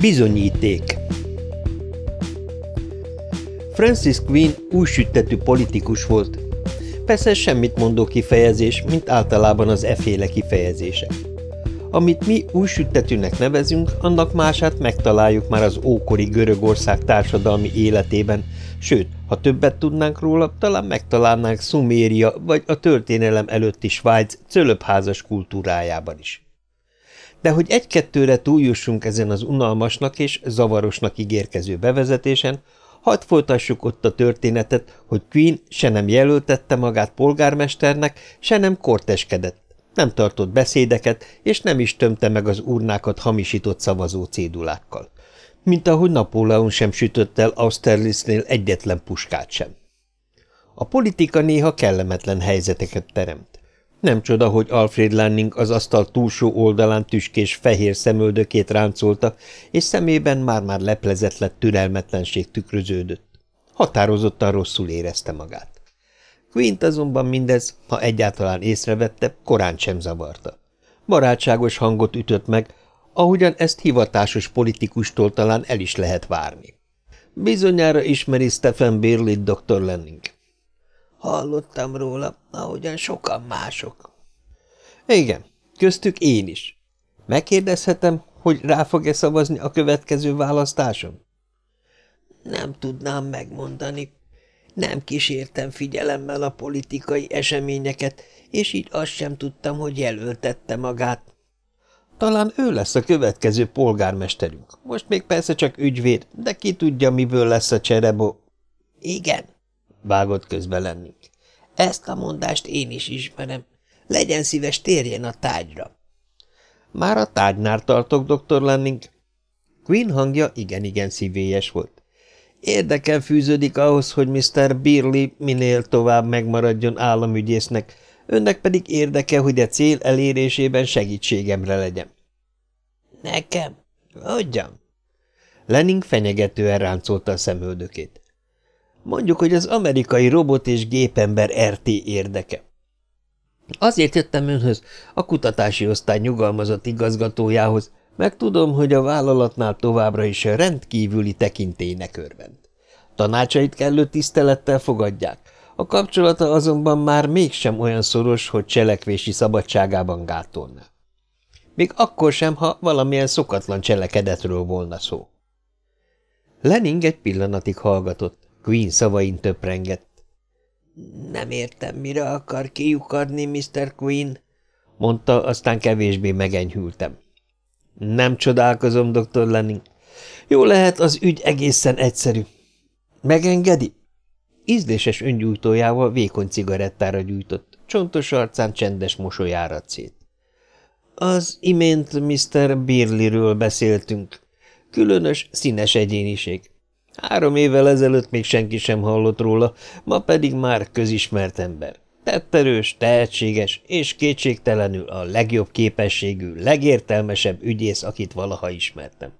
Bizonyíték Francis Quinn új süttetű politikus volt. Persze semmit mondó kifejezés, mint általában az eféle kifejezések. Amit mi új süttetűnek nevezünk, annak mását megtaláljuk már az ókori Görögország társadalmi életében, sőt, ha többet tudnánk róla, talán megtalálnánk Szuméria vagy a történelem előtti Svájc cölöpházas kultúrájában is. De hogy egy-kettőre túljussunk ezen az unalmasnak és zavarosnak ígérkező bevezetésen, hadd folytassuk ott a történetet, hogy Queen se nem jelöltette magát polgármesternek, se nem korteskedett, nem tartott beszédeket, és nem is tömte meg az urnákat hamisított szavazó cédulákkal. Mint ahogy Napóleon sem sütött el Austerlitznél egyetlen puskát sem. A politika néha kellemetlen helyzeteket teremt. Nem csoda, hogy Alfred Lanning az asztal túlsó oldalán tüskés fehér szemöldökét ráncolta, és szemében már-már leplezett lett türelmetlenség tükröződött. Határozottan rosszul érezte magát. Quint azonban mindez, ha egyáltalán észrevette, korán sem zavarta. Barátságos hangot ütött meg, ahogyan ezt hivatásos politikustól talán el is lehet várni. Bizonyára ismeri Stephen Birley dr. Lenning. Hallottam róla, ahogyan sokan mások. Igen, köztük én is. Megkérdezhetem, hogy rá fog-e szavazni a következő választáson? Nem tudnám megmondani. Nem kísértem figyelemmel a politikai eseményeket, és így azt sem tudtam, hogy jelöltette magát. Talán ő lesz a következő polgármesterünk. Most még persze csak ügyvéd, de ki tudja, miből lesz a cserebo. Igen, vágott közbe lennénk. Ezt a mondást én is ismerem. Legyen szíves, térjen a tájra. Már a tárgynál tartok, doktor Lenning. Queen hangja igen-igen szívélyes volt. Érdekel fűződik ahhoz, hogy Mr. Birley minél tovább megmaradjon államügyésznek, önnek pedig érdeke, hogy a cél elérésében segítségemre legyen. Nekem? Hogyan? Lenning fenyegetően ráncolta a szemöldökét. Mondjuk, hogy az amerikai robot és gépember RT érdeke. Azért jöttem önhöz, a kutatási osztály nyugalmazott igazgatójához, meg tudom, hogy a vállalatnál továbbra is rendkívüli tekintélynek örvend. Tanácsait kellő tisztelettel fogadják, a kapcsolata azonban már mégsem olyan szoros, hogy cselekvési szabadságában gátolna. Még akkor sem, ha valamilyen szokatlan cselekedetről volna szó. Lening egy pillanatig hallgatott, Queen szavain töprengett. Nem értem, mire akar kiukadni, Mr. Queen, mondta, aztán kevésbé megenyhültem. Nem csodálkozom, dr. Lenning. Jó lehet, az ügy egészen egyszerű. Megengedi? Ízléses öngyújtójával vékony cigarettára gyújtott, csontos arcán csendes mosoly áradt szét. Az imént Mr. Birley-ről beszéltünk. Különös, színes egyéniség. Három évvel ezelőtt még senki sem hallott róla, ma pedig már közismert ember. Tetterős, tehetséges és kétségtelenül a legjobb képességű, legértelmesebb ügyész, akit valaha ismertem.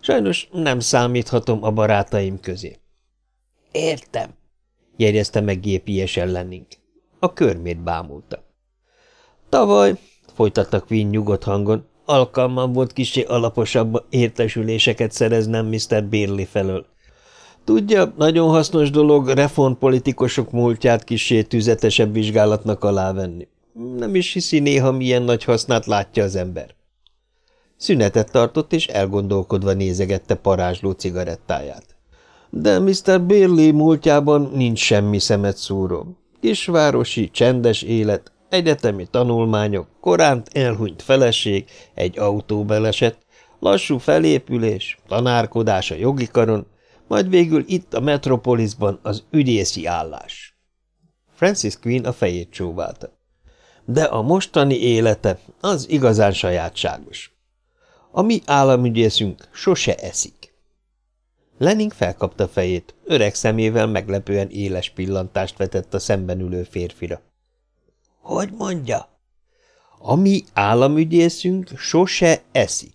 Sajnos nem számíthatom a barátaim közé. Értem, jegyezte meg gépiesen Lenning. A körmét bámulta. Tavaly, folytatta Quinn nyugodt hangon, alkalmam volt kisé alaposabb értesüléseket szereznem Mr. Birley felől. Tudja, nagyon hasznos dolog reformpolitikusok múltját kisé tüzetesebb vizsgálatnak alávenni. Nem is hiszi néha, milyen nagy hasznát látja az ember. Szünetet tartott, és elgondolkodva nézegette parázsló cigarettáját. De Mr. Birley múltjában nincs semmi szemet szúró. Kisvárosi, csendes élet, egyetemi tanulmányok, koránt elhunyt feleség, egy autóbeleset, lassú felépülés, tanárkodás a jogi karon, majd végül itt a metropolisban az ügyészi állás. Francis Quinn a fejét csóválta. De a mostani élete az igazán sajátságos. A mi államügyészünk sose eszik. Lenin felkapta fejét, öreg szemével meglepően éles pillantást vetett a szemben ülő férfira. – Hogy mondja? – A mi államügyészünk sose eszik.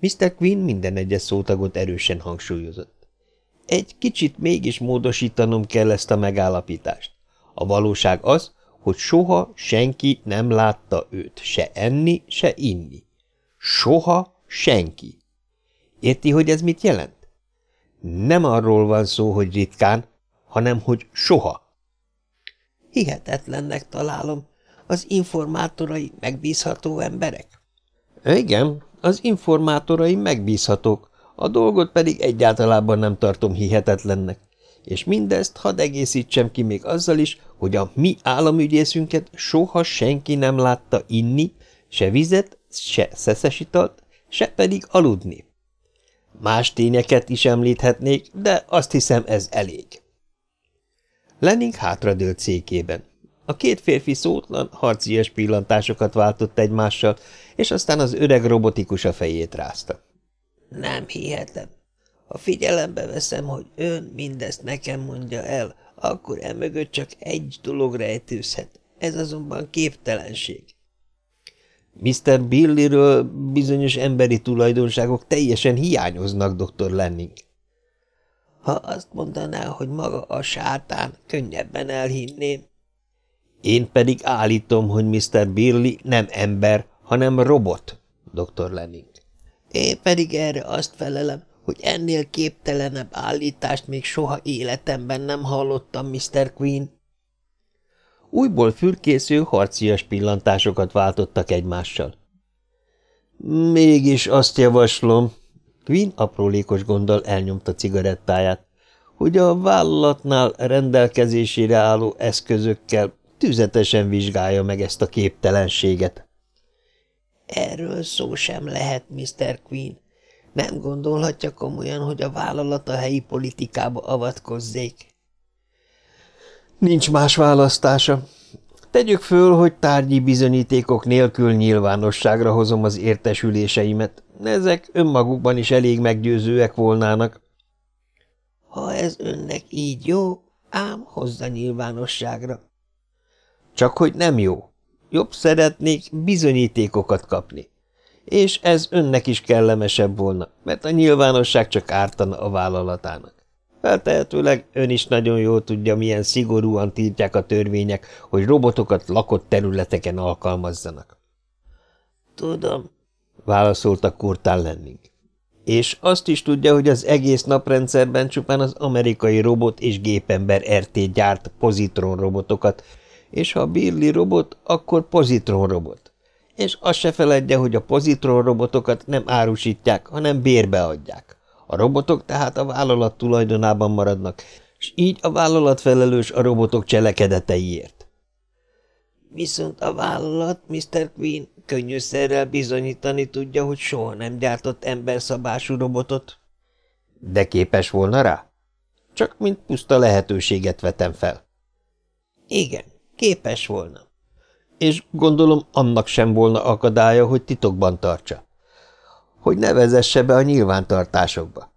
Mr. Quinn minden egyes szótagot erősen hangsúlyozott. Egy kicsit mégis módosítanom kell ezt a megállapítást. A valóság az, hogy soha senki nem látta őt se enni, se inni. Soha senki. Érti, hogy ez mit jelent? Nem arról van szó, hogy ritkán, hanem hogy soha. Hihetetlennek találom. Az informátorai megbízható emberek? Igen, az informátorai megbízhatók, a dolgot pedig egyáltalában nem tartom hihetetlennek. És mindezt hadd egészítsem ki még azzal is, hogy a mi államügyészünket soha senki nem látta inni, se vizet, se szeszesitalt, se pedig aludni. Más tényeket is említhetnék, de azt hiszem ez elég. Lenning hátradőlt székében. A két férfi szótlan, harcias pillantásokat váltott egymással, és aztán az öreg robotikus a fejét rázta. Nem hihetem. Ha figyelembe veszem, hogy ön mindezt nekem mondja el, akkor emögött csak egy dolog rejtőzhet. Ez azonban képtelenség. Mr. Billyről bizonyos emberi tulajdonságok teljesen hiányoznak, dr. Lenning. Ha azt mondaná, hogy maga a sátán, könnyebben elhinném. Én pedig állítom, hogy Mr. Billy nem ember, hanem robot, dr. Lenning. Én pedig erre azt felelem, hogy ennél képtelenebb állítást még soha életemben nem hallottam, Mr. Queen. Újból fürkésző, harcias pillantásokat váltottak egymással. Mégis azt javaslom, Queen aprólékos gonddal elnyomta cigarettáját, hogy a vállalatnál rendelkezésére álló eszközökkel tüzetesen vizsgálja meg ezt a képtelenséget. Erről szó sem lehet, Mr. Queen. Nem gondolhatja komolyan, hogy a vállalat a helyi politikába avatkozzék. Nincs más választása. Tegyük föl, hogy tárgyi bizonyítékok nélkül nyilvánosságra hozom az értesüléseimet. Ezek önmagukban is elég meggyőzőek volnának. Ha ez önnek így jó, ám hozza nyilvánosságra. Csak hogy nem jó. Jobb szeretnék bizonyítékokat kapni. És ez önnek is kellemesebb volna, mert a nyilvánosság csak ártana a vállalatának. Feltehetőleg ön is nagyon jól tudja, milyen szigorúan tiltják a törvények, hogy robotokat lakott területeken alkalmazzanak. Tudom, válaszolta Kurtán Lenning. És azt is tudja, hogy az egész naprendszerben csupán az amerikai robot és gépember RT gyárt pozitron robotokat, és ha Birli robot, akkor pozitron robot. És azt se feledje, hogy a pozitron robotokat nem árusítják, hanem bérbe adják. A robotok tehát a vállalat tulajdonában maradnak, és így a vállalat felelős a robotok cselekedeteiért. Viszont a vállalat, Mr. Queen, könnyűszerrel bizonyítani tudja, hogy soha nem gyártott emberszabású robotot. De képes volna rá? Csak mint puszta lehetőséget vetem fel. Igen, képes volna. És gondolom annak sem volna akadálya, hogy titokban tartsa. Hogy ne vezesse be a nyilvántartásokba.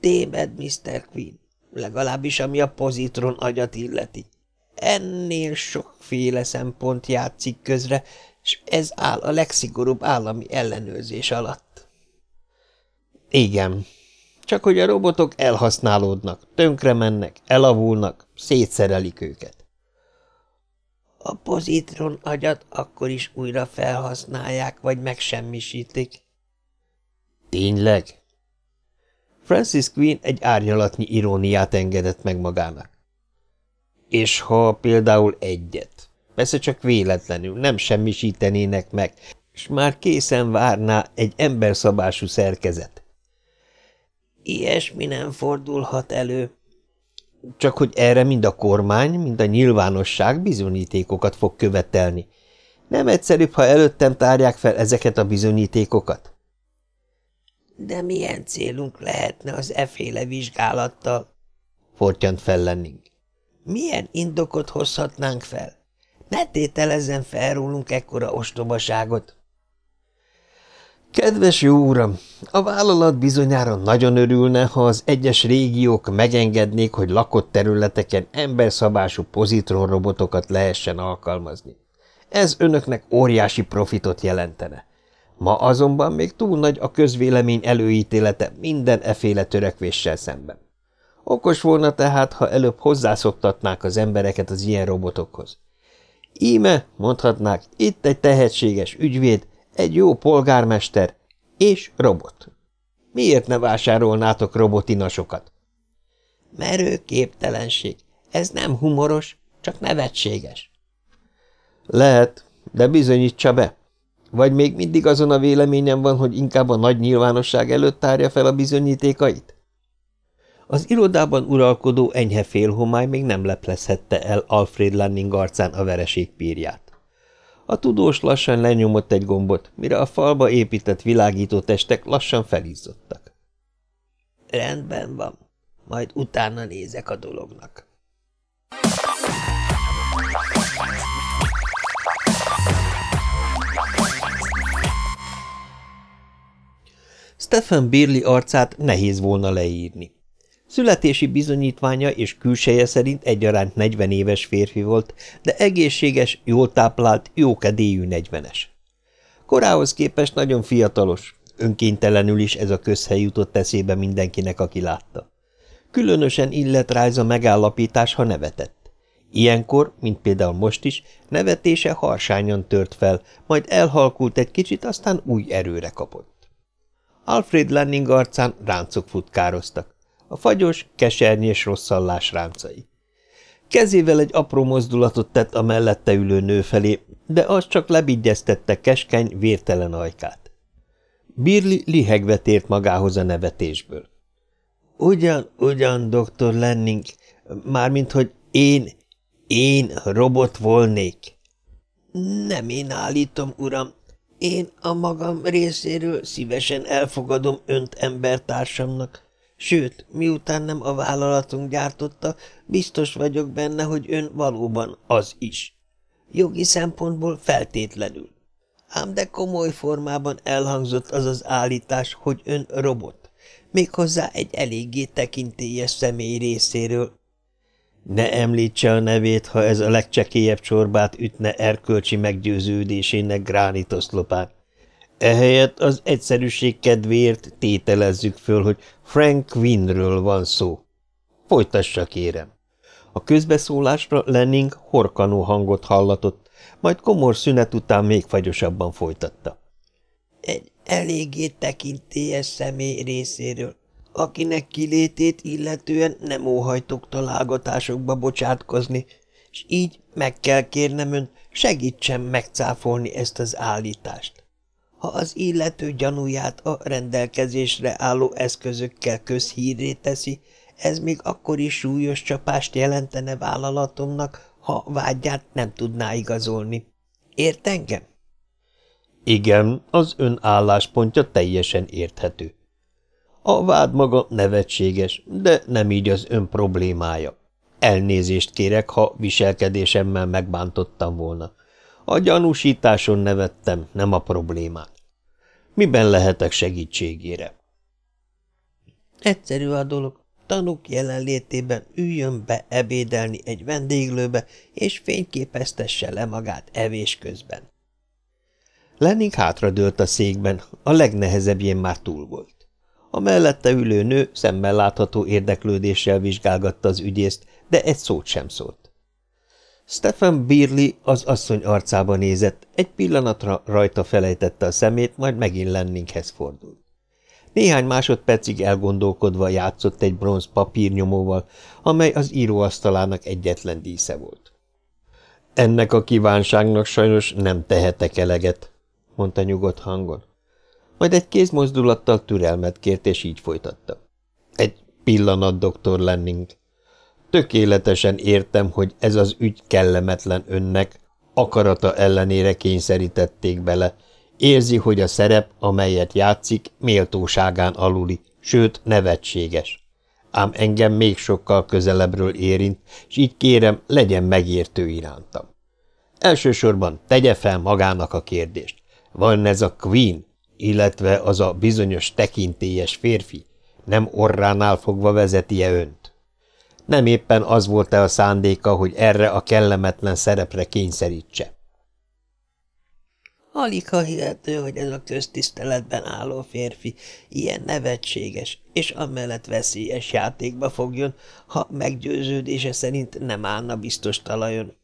Téved, Mr. Queen, legalábbis ami a pozitron agyat illeti. Ennél sokféle szempont játszik közre, és ez áll a legszigorúbb állami ellenőrzés alatt. Igen, csak hogy a robotok elhasználódnak, tönkre mennek, elavulnak, szétszerelik őket. A pozitron agyat akkor is újra felhasználják, vagy megsemmisítik. Tényleg? Francis Queen egy árnyalatnyi iróniát engedett meg magának. És ha például egyet, persze csak véletlenül nem semmisítenének meg, és már készen várná egy emberszabású szerkezet. Ilyesmi nem fordulhat elő. Csak hogy erre mind a kormány, mind a nyilvánosság bizonyítékokat fog követelni. Nem egyszerűbb, ha előttem tárják fel ezeket a bizonyítékokat? De milyen célunk lehetne az eféle vizsgálattal? Fortyant fel Lenning. Milyen indokot hozhatnánk fel? Ne tételezzen fel rólunk ekkora ostobaságot. Kedves jó uram, a vállalat bizonyára nagyon örülne, ha az egyes régiók megengednék, hogy lakott területeken emberszabású pozitronrobotokat lehessen alkalmazni. Ez önöknek óriási profitot jelentene. Ma azonban még túl nagy a közvélemény előítélete minden eféle törekvéssel szemben. Okos volna tehát, ha előbb hozzászoktatnák az embereket az ilyen robotokhoz. Íme, mondhatnák, itt egy tehetséges ügyvéd, egy jó polgármester és robot. Miért ne vásárolnátok robotinasokat? Merő képtelenség. Ez nem humoros, csak nevetséges. Lehet, de bizonyítsa be. Vagy még mindig azon a véleményem van, hogy inkább a nagy nyilvánosság előtt tárja fel a bizonyítékait? Az irodában uralkodó enyhe félhomály még nem leplezhette el Alfred Lanning arcán a vereségpírját. A tudós lassan lenyomott egy gombot, mire a falba épített világító testek lassan felizzottak. Rendben van, majd utána nézek a dolognak. Stephen Birley arcát nehéz volna leírni. Születési bizonyítványa és külseje szerint egyaránt 40 éves férfi volt, de egészséges, jól táplált, jókedélyű negyvenes. Korához képest nagyon fiatalos, önkéntelenül is ez a közhely jutott eszébe mindenkinek, aki látta. Különösen illet rajza megállapítás, ha nevetett. Ilyenkor, mint például most is, nevetése harsányan tört fel, majd elhalkult egy kicsit, aztán új erőre kapott. Alfred Lanning arcán ráncok futkároztak a fagyos, kesernyés rosszallás ráncai. Kezével egy apró mozdulatot tett a mellette ülő nő felé, de az csak lebigyeztette keskeny, vértelen ajkát. Birli lihegve tért magához a nevetésből. Ugyan, ugyan, doktor Lenning, mármint, hogy én, én robot volnék. Nem én állítom, uram. Én a magam részéről szívesen elfogadom önt embertársamnak, Sőt, miután nem a vállalatunk gyártotta, biztos vagyok benne, hogy ön valóban az is. Jogi szempontból feltétlenül. Ám de komoly formában elhangzott az az állítás, hogy ön robot, méghozzá egy eléggé tekintélyes személy részéről. Ne említse a nevét, ha ez a legcsekélyebb csorbát ütne erkölcsi meggyőződésének gránitoszlopán. Ehelyett az egyszerűség kedvéért tételezzük föl, hogy Frank Winnről van szó. Folytassa, kérem. A közbeszólásra Lenning horkanó hangot hallatott, majd komor szünet után még fagyosabban folytatta. Egy eléggé tekintélyes személy részéről, akinek kilétét illetően nem óhajtok találgatásokba bocsátkozni, és így meg kell kérnem ön, segítsen megcáfolni ezt az állítást. Ha az illető gyanúját a rendelkezésre álló eszközökkel közhírré teszi, ez még akkor is súlyos csapást jelentene vállalatomnak, ha vágyát nem tudná igazolni. Ért engem? Igen, az ön álláspontja teljesen érthető. A vád maga nevetséges, de nem így az ön problémája. Elnézést kérek, ha viselkedésemmel megbántottam volna. A gyanúsításon nevettem, nem a problémán. Miben lehetek segítségére? Egyszerű a dolog. Tanúk jelenlétében üljön be ebédelni egy vendéglőbe, és fényképeztesse le magát evés közben. Lenning hátradőlt a székben, a legnehezebbjén már túl volt. A mellette ülő nő szemmel látható érdeklődéssel vizsgálgatta az ügyészt, de egy szót sem szólt. Stephen Beerley az asszony arcába nézett, egy pillanatra rajta felejtette a szemét, majd megint Lenninghez fordult. Néhány másodpercig elgondolkodva játszott egy bronz papírnyomóval, amely az íróasztalának egyetlen dísze volt. Ennek a kívánságnak sajnos nem tehetek eleget, mondta nyugodt hangon. Majd egy kézmozdulattal türelmet kért, és így folytatta. Egy pillanat, doktor Lenning. Tökéletesen értem, hogy ez az ügy kellemetlen önnek, akarata ellenére kényszerítették bele. Érzi, hogy a szerep, amelyet játszik, méltóságán aluli, sőt nevetséges. Ám engem még sokkal közelebbről érint, és így kérem, legyen megértő irántam. Elsősorban tegye fel magának a kérdést. Van ez a Queen, illetve az a bizonyos tekintélyes férfi, nem orránál fogva vezeti-e önt? Nem éppen az volt-e a szándéka, hogy erre a kellemetlen szerepre kényszerítse? Alig ha hihető, hogy ez a köztiszteletben álló férfi ilyen nevetséges és amellett veszélyes játékba fogjon, ha meggyőződése szerint nem állna biztos talajon.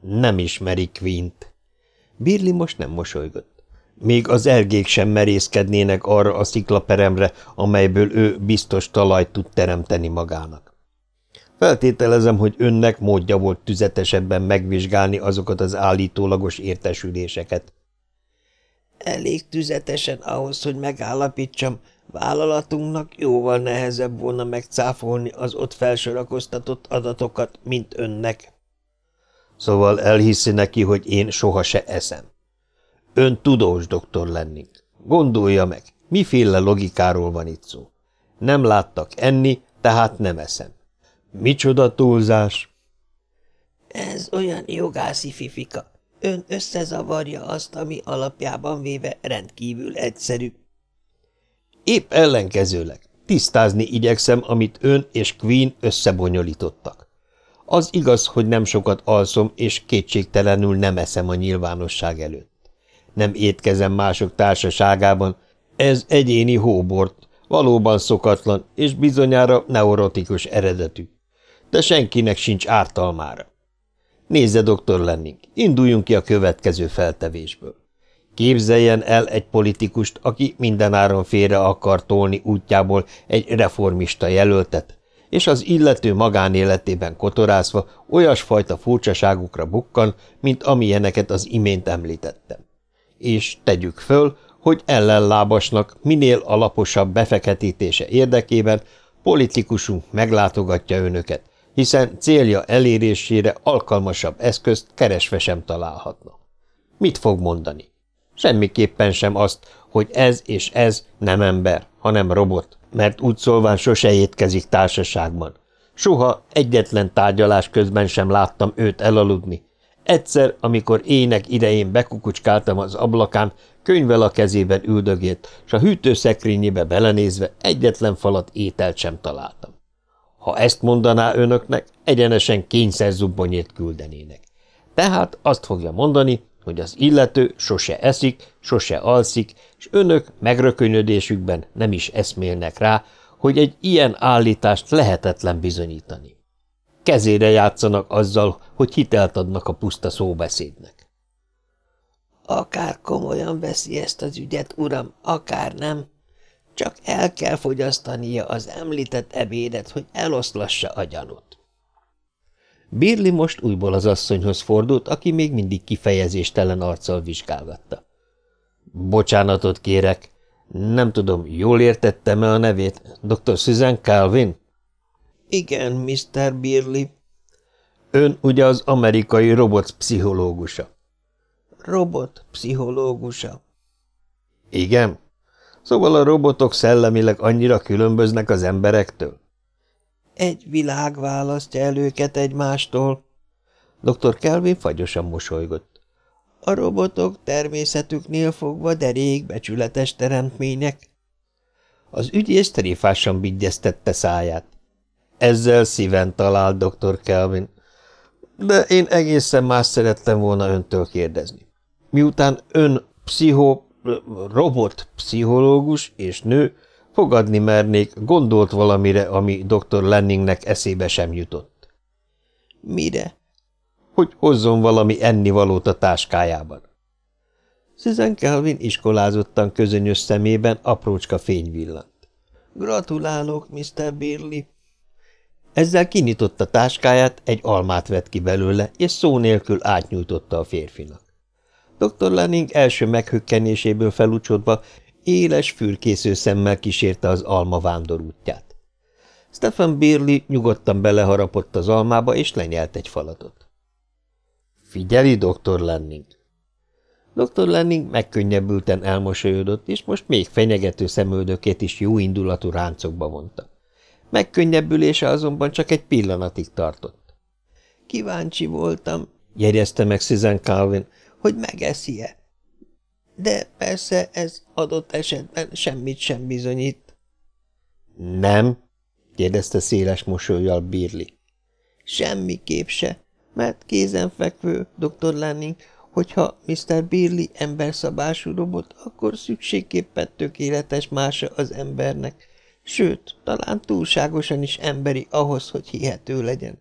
Nem ismeri Quint. Birli most nem mosolygott. Még az ergék sem merészkednének arra a sziklaperemre, amelyből ő biztos talajt tud teremteni magának. Feltételezem, hogy önnek módja volt tüzetesebben megvizsgálni azokat az állítólagos értesüléseket. Elég tüzetesen ahhoz, hogy megállapítsam, vállalatunknak jóval nehezebb volna megcáfolni az ott felsorakoztatott adatokat, mint önnek. Szóval elhiszi neki, hogy én soha se eszem. Ön tudós doktor lennénk. Gondolja meg, miféle logikáról van itt szó. Nem láttak enni, tehát nem eszem. Micsoda túlzás? Ez olyan jogászi fifika. Ön összezavarja azt, ami alapjában véve rendkívül egyszerű. Épp ellenkezőleg. Tisztázni igyekszem, amit ön és Queen összebonyolítottak. Az igaz, hogy nem sokat alszom, és kétségtelenül nem eszem a nyilvánosság előtt. Nem étkezem mások társaságában, ez egyéni hóbort, valóban szokatlan, és bizonyára neurotikus eredetű. De senkinek sincs ártalmára. Nézze, doktor Lenning, induljunk ki a következő feltevésből. Képzeljen el egy politikust, aki mindenáron félre akar tolni útjából egy reformista jelöltet, és az illető magánéletében kotorászva olyasfajta furcsaságukra bukkan, mint amilyeneket az imént említettem. És tegyük föl, hogy ellenlábasnak minél alaposabb befeketítése érdekében politikusunk meglátogatja önöket, hiszen célja elérésére alkalmasabb eszközt keresve sem találhatna. Mit fog mondani? Semmiképpen sem azt, hogy ez és ez nem ember, hanem robot, mert úgy szólván sose étkezik társaságban. Soha egyetlen tárgyalás közben sem láttam őt elaludni. Egyszer, amikor ének idején bekukucskáltam az ablakán, könyvvel a kezében üldögélt, s a hűtőszekrényébe belenézve egyetlen falat ételt sem találtam. Ha ezt mondaná önöknek, egyenesen kényszerzubbonyét küldenének. Tehát azt fogja mondani, hogy az illető sose eszik, sose alszik, és önök megrökönyödésükben nem is eszmélnek rá, hogy egy ilyen állítást lehetetlen bizonyítani. Kezére játszanak azzal, hogy hitelt adnak a puszta szóbeszédnek. Akár komolyan veszi ezt az ügyet, uram, akár nem. Csak el kell fogyasztania az említett ebédet, hogy eloszlassa a gyanút. Birli most újból az asszonyhoz fordult, aki még mindig kifejezéstelen arccal vizsgálgatta. Bocsánatot kérek. Nem tudom, jól értettem-e a nevét? Dr. Susan Calvin? Igen, Mr. Birli. Ön ugye az amerikai robot pszichológusa? Robot pszichológusa. Igen? Szóval a robotok szellemileg annyira különböznek az emberektől? Egy világ választja el őket egymástól. Dr. Kelvin fagyosan mosolygott. A robotok természetüknél fogva derék becsületes teremtmények. Az ügyész tréfásan bigyeztette száját. Ezzel szíven talált dr. Kelvin. De én egészen más szerettem volna öntől kérdezni. Miután ön pszicho, robot pszichológus és nő, Fogadni mernék, gondolt valamire, ami dr. Lenningnek eszébe sem jutott. Mire? Hogy hozzon valami ennivalót a táskájában. Susan Kelvin iskolázottan közönyös szemében aprócska fény villant. Gratulálok, Mr. Birley. Ezzel kinyitotta táskáját, egy almát vett ki belőle, és szó nélkül átnyújtotta a férfinak. Dr. Lenning első meghökkenéséből felúcsodva Éles, fülkésző szemmel kísérte az alma vándor útját. Stephen Birley nyugodtan beleharapott az almába, és lenyelt egy falatot. – Figyeli, doktor Lenning! Dr. Lenning megkönnyebbülten elmosolyodott, és most még fenyegető szemöldökét is jó indulatú ráncokba vonta. Megkönnyebbülése azonban csak egy pillanatig tartott. – Kíváncsi voltam – jegyezte meg Susan Calvin – hogy megeszi-e. De persze ez adott esetben semmit sem bizonyít. Nem? kérdezte széles mosolyjal Birli. Semmiképp se, mert kézenfekvő, dr. Lanning, hogyha Mr. Birli emberszabású robot, akkor szükségképpen tökéletes mása az embernek, sőt, talán túlságosan is emberi ahhoz, hogy hihető legyen.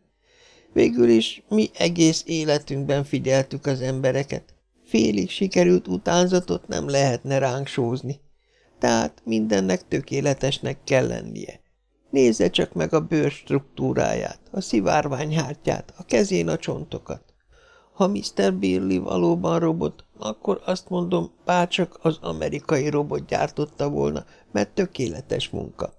Végül is mi egész életünkben figyeltük az embereket, Félig sikerült utánzatot nem lehetne ránk sózni. Tehát mindennek tökéletesnek kell lennie. Nézze csak meg a bőr struktúráját, a szivárványhártyát, a kezén a csontokat. Ha Mr. Billy valóban robot, akkor azt mondom, bárcsak az amerikai robot gyártotta volna, mert tökéletes munka.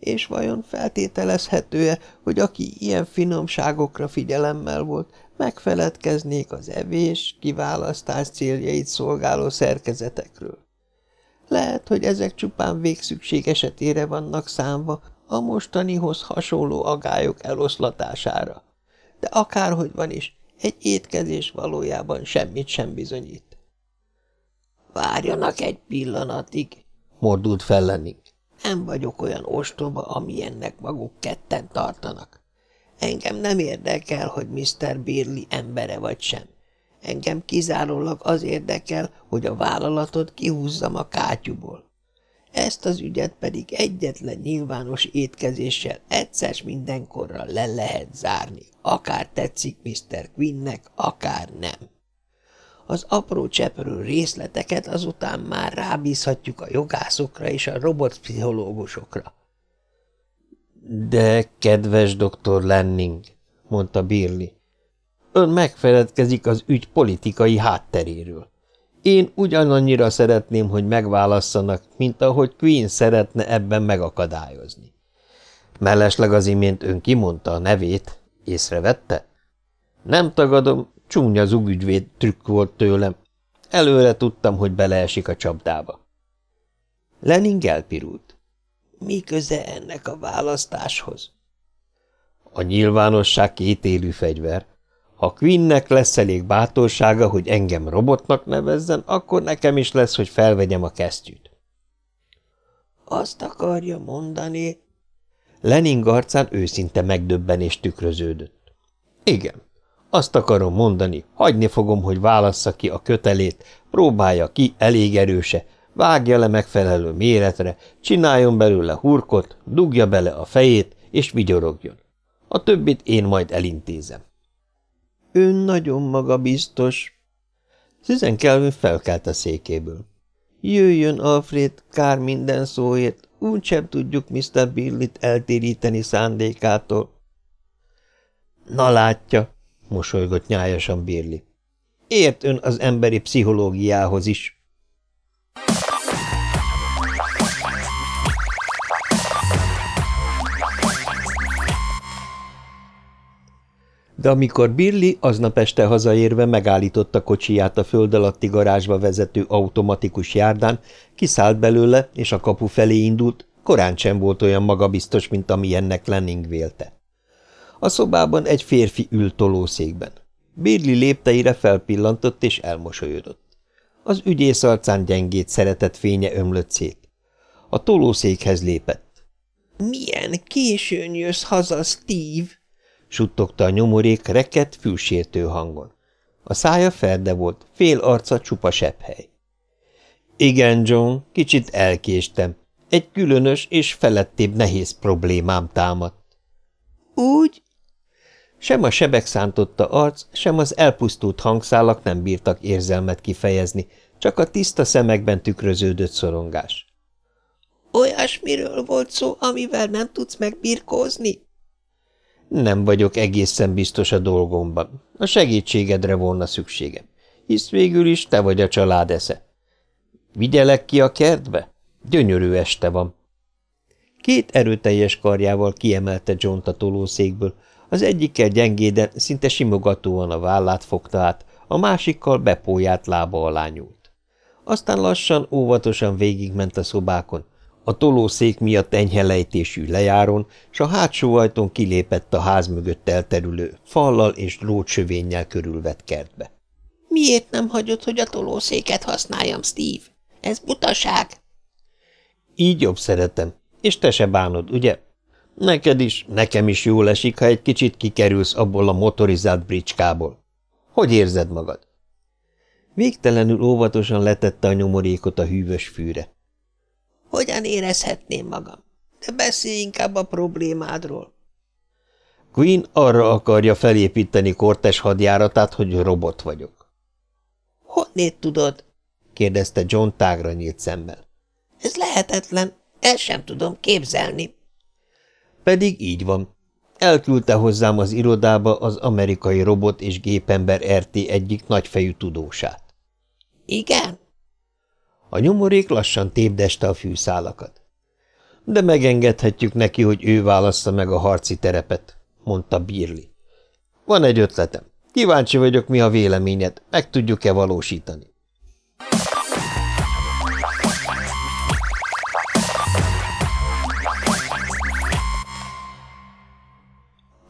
És vajon feltételezhető-e, hogy aki ilyen finomságokra figyelemmel volt, megfeledkeznék az evés, kiválasztás céljait szolgáló szerkezetekről? Lehet, hogy ezek csupán végszükség esetére vannak számva a mostanihoz hasonló agályok eloszlatására. De akárhogy van is, egy étkezés valójában semmit sem bizonyít. Várjanak egy pillanatig, mordult fel. Nem vagyok olyan ostoba, amilyennek maguk ketten tartanak. Engem nem érdekel, hogy Mr. Birley embere vagy sem. Engem kizárólag az érdekel, hogy a vállalatot kihúzzam a kátyúból. Ezt az ügyet pedig egyetlen nyilvános étkezéssel egyszer mindenkorra le lehet zárni, akár tetszik Mr. Quinnnek, akár nem. Az apró cseprő részleteket azután már rábízhatjuk a jogászokra és a robotpszichológusokra. De, kedves doktor Lenning, mondta Birli, ön megfeledkezik az ügy politikai hátteréről. Én ugyanannyira szeretném, hogy megválasszanak, mint ahogy Queen szeretne ebben megakadályozni. Mellesleg az imént ön kimondta a nevét, észrevette? Nem tagadom, csúnya zugügyvéd trükk volt tőlem. Előre tudtam, hogy beleesik a csapdába. Lenin elpirult. Mi köze ennek a választáshoz? A nyilvánosság kétélű fegyver, ha Quinnnek lesz elég bátorsága, hogy engem robotnak nevezzen, akkor nekem is lesz, hogy felvegyem a kesztyűt. Azt akarja mondani... Lenin arcán őszinte megdöbbenés tükröződött. Igen, azt akarom mondani, hagyni fogom, hogy válassza ki a kötelét, próbálja ki elég erőse, vágja le megfelelő méretre, csináljon belőle hurkot, dugja bele a fejét, és vigyorogjon. A többit én majd elintézem. Ön nagyon magabiztos. Susan Kelvin felkelt a székéből. Jöjjön, Alfred, kár minden szóért, úgysem tudjuk Mr. Billit eltéríteni szándékától. Na látja, mosolygott nyájasan Birli. Ért ön az emberi pszichológiához is. De amikor Billy aznap este hazaérve megállította kocsiját a föld alatti garázsba vezető automatikus járdán, kiszállt belőle, és a kapu felé indult, korán sem volt olyan magabiztos, mint amilyennek Lenning vélte. A szobában egy férfi ült tolószékben. Birli lépteire felpillantott és elmosolyodott. Az ügyész arcán gyengét szeretett fénye ömlött szét. A tolószékhez lépett. – Milyen későn jössz haza, Steve? suttogta a nyomorék rekett, fülsértő hangon. A szája ferde volt, fél arca csupa sepphely. Igen, John, kicsit elkéstem. Egy különös és felettébb nehéz problémám támadt. Úgy? Sem a sebek szántotta arc, sem az elpusztult hangszálak nem bírtak érzelmet kifejezni, csak a tiszta szemekben tükröződött szorongás. Olyasmiről volt szó, amivel nem tudsz megbirkózni? Nem vagyok egészen biztos a dolgomban. A segítségedre volna szükségem, hisz végül is te vagy a család esze. Vigyelek ki a kertbe? Gyönyörű este van. Két erőteljes karjával kiemelte john a tolószékből, az egyikkel gyengéden, szinte simogatóan a vállát fogta át, a másikkal bepóját lába alá nyúlt. Aztán lassan, óvatosan végigment a szobákon, a tolószék miatt enyhe lejtésű lejáron, s a hátsó ajtón kilépett a ház mögött elterülő, fallal és drótsövénnyel körülvett kertbe. – Miért nem hagyod, hogy a tolószéket használjam, Steve? Ez butaság! – Így jobb szeretem, és te se bánod, ugye? Neked is, nekem is jól esik, ha egy kicsit kikerülsz abból a motorizált bricskából. Hogy érzed magad? Végtelenül óvatosan letette a nyomorékot a hűvös fűre. Hogyan érezhetném magam? De beszélj inkább a problémádról. Queen arra akarja felépíteni kortes hadjáratát, hogy robot vagyok. – Honnét tudod? – kérdezte John tágra nyílt szemmel. – Ez lehetetlen, el sem tudom képzelni. Pedig így van. Elküldte hozzám az irodába az amerikai robot és gépember RT egyik nagyfejű tudósát. – Igen? A nyomorék lassan tépdeste a fűszálakat. De megengedhetjük neki, hogy ő válassza meg a harci terepet, mondta Birli. Van egy ötletem. Kíváncsi vagyok, mi a véleményed, meg tudjuk-e valósítani.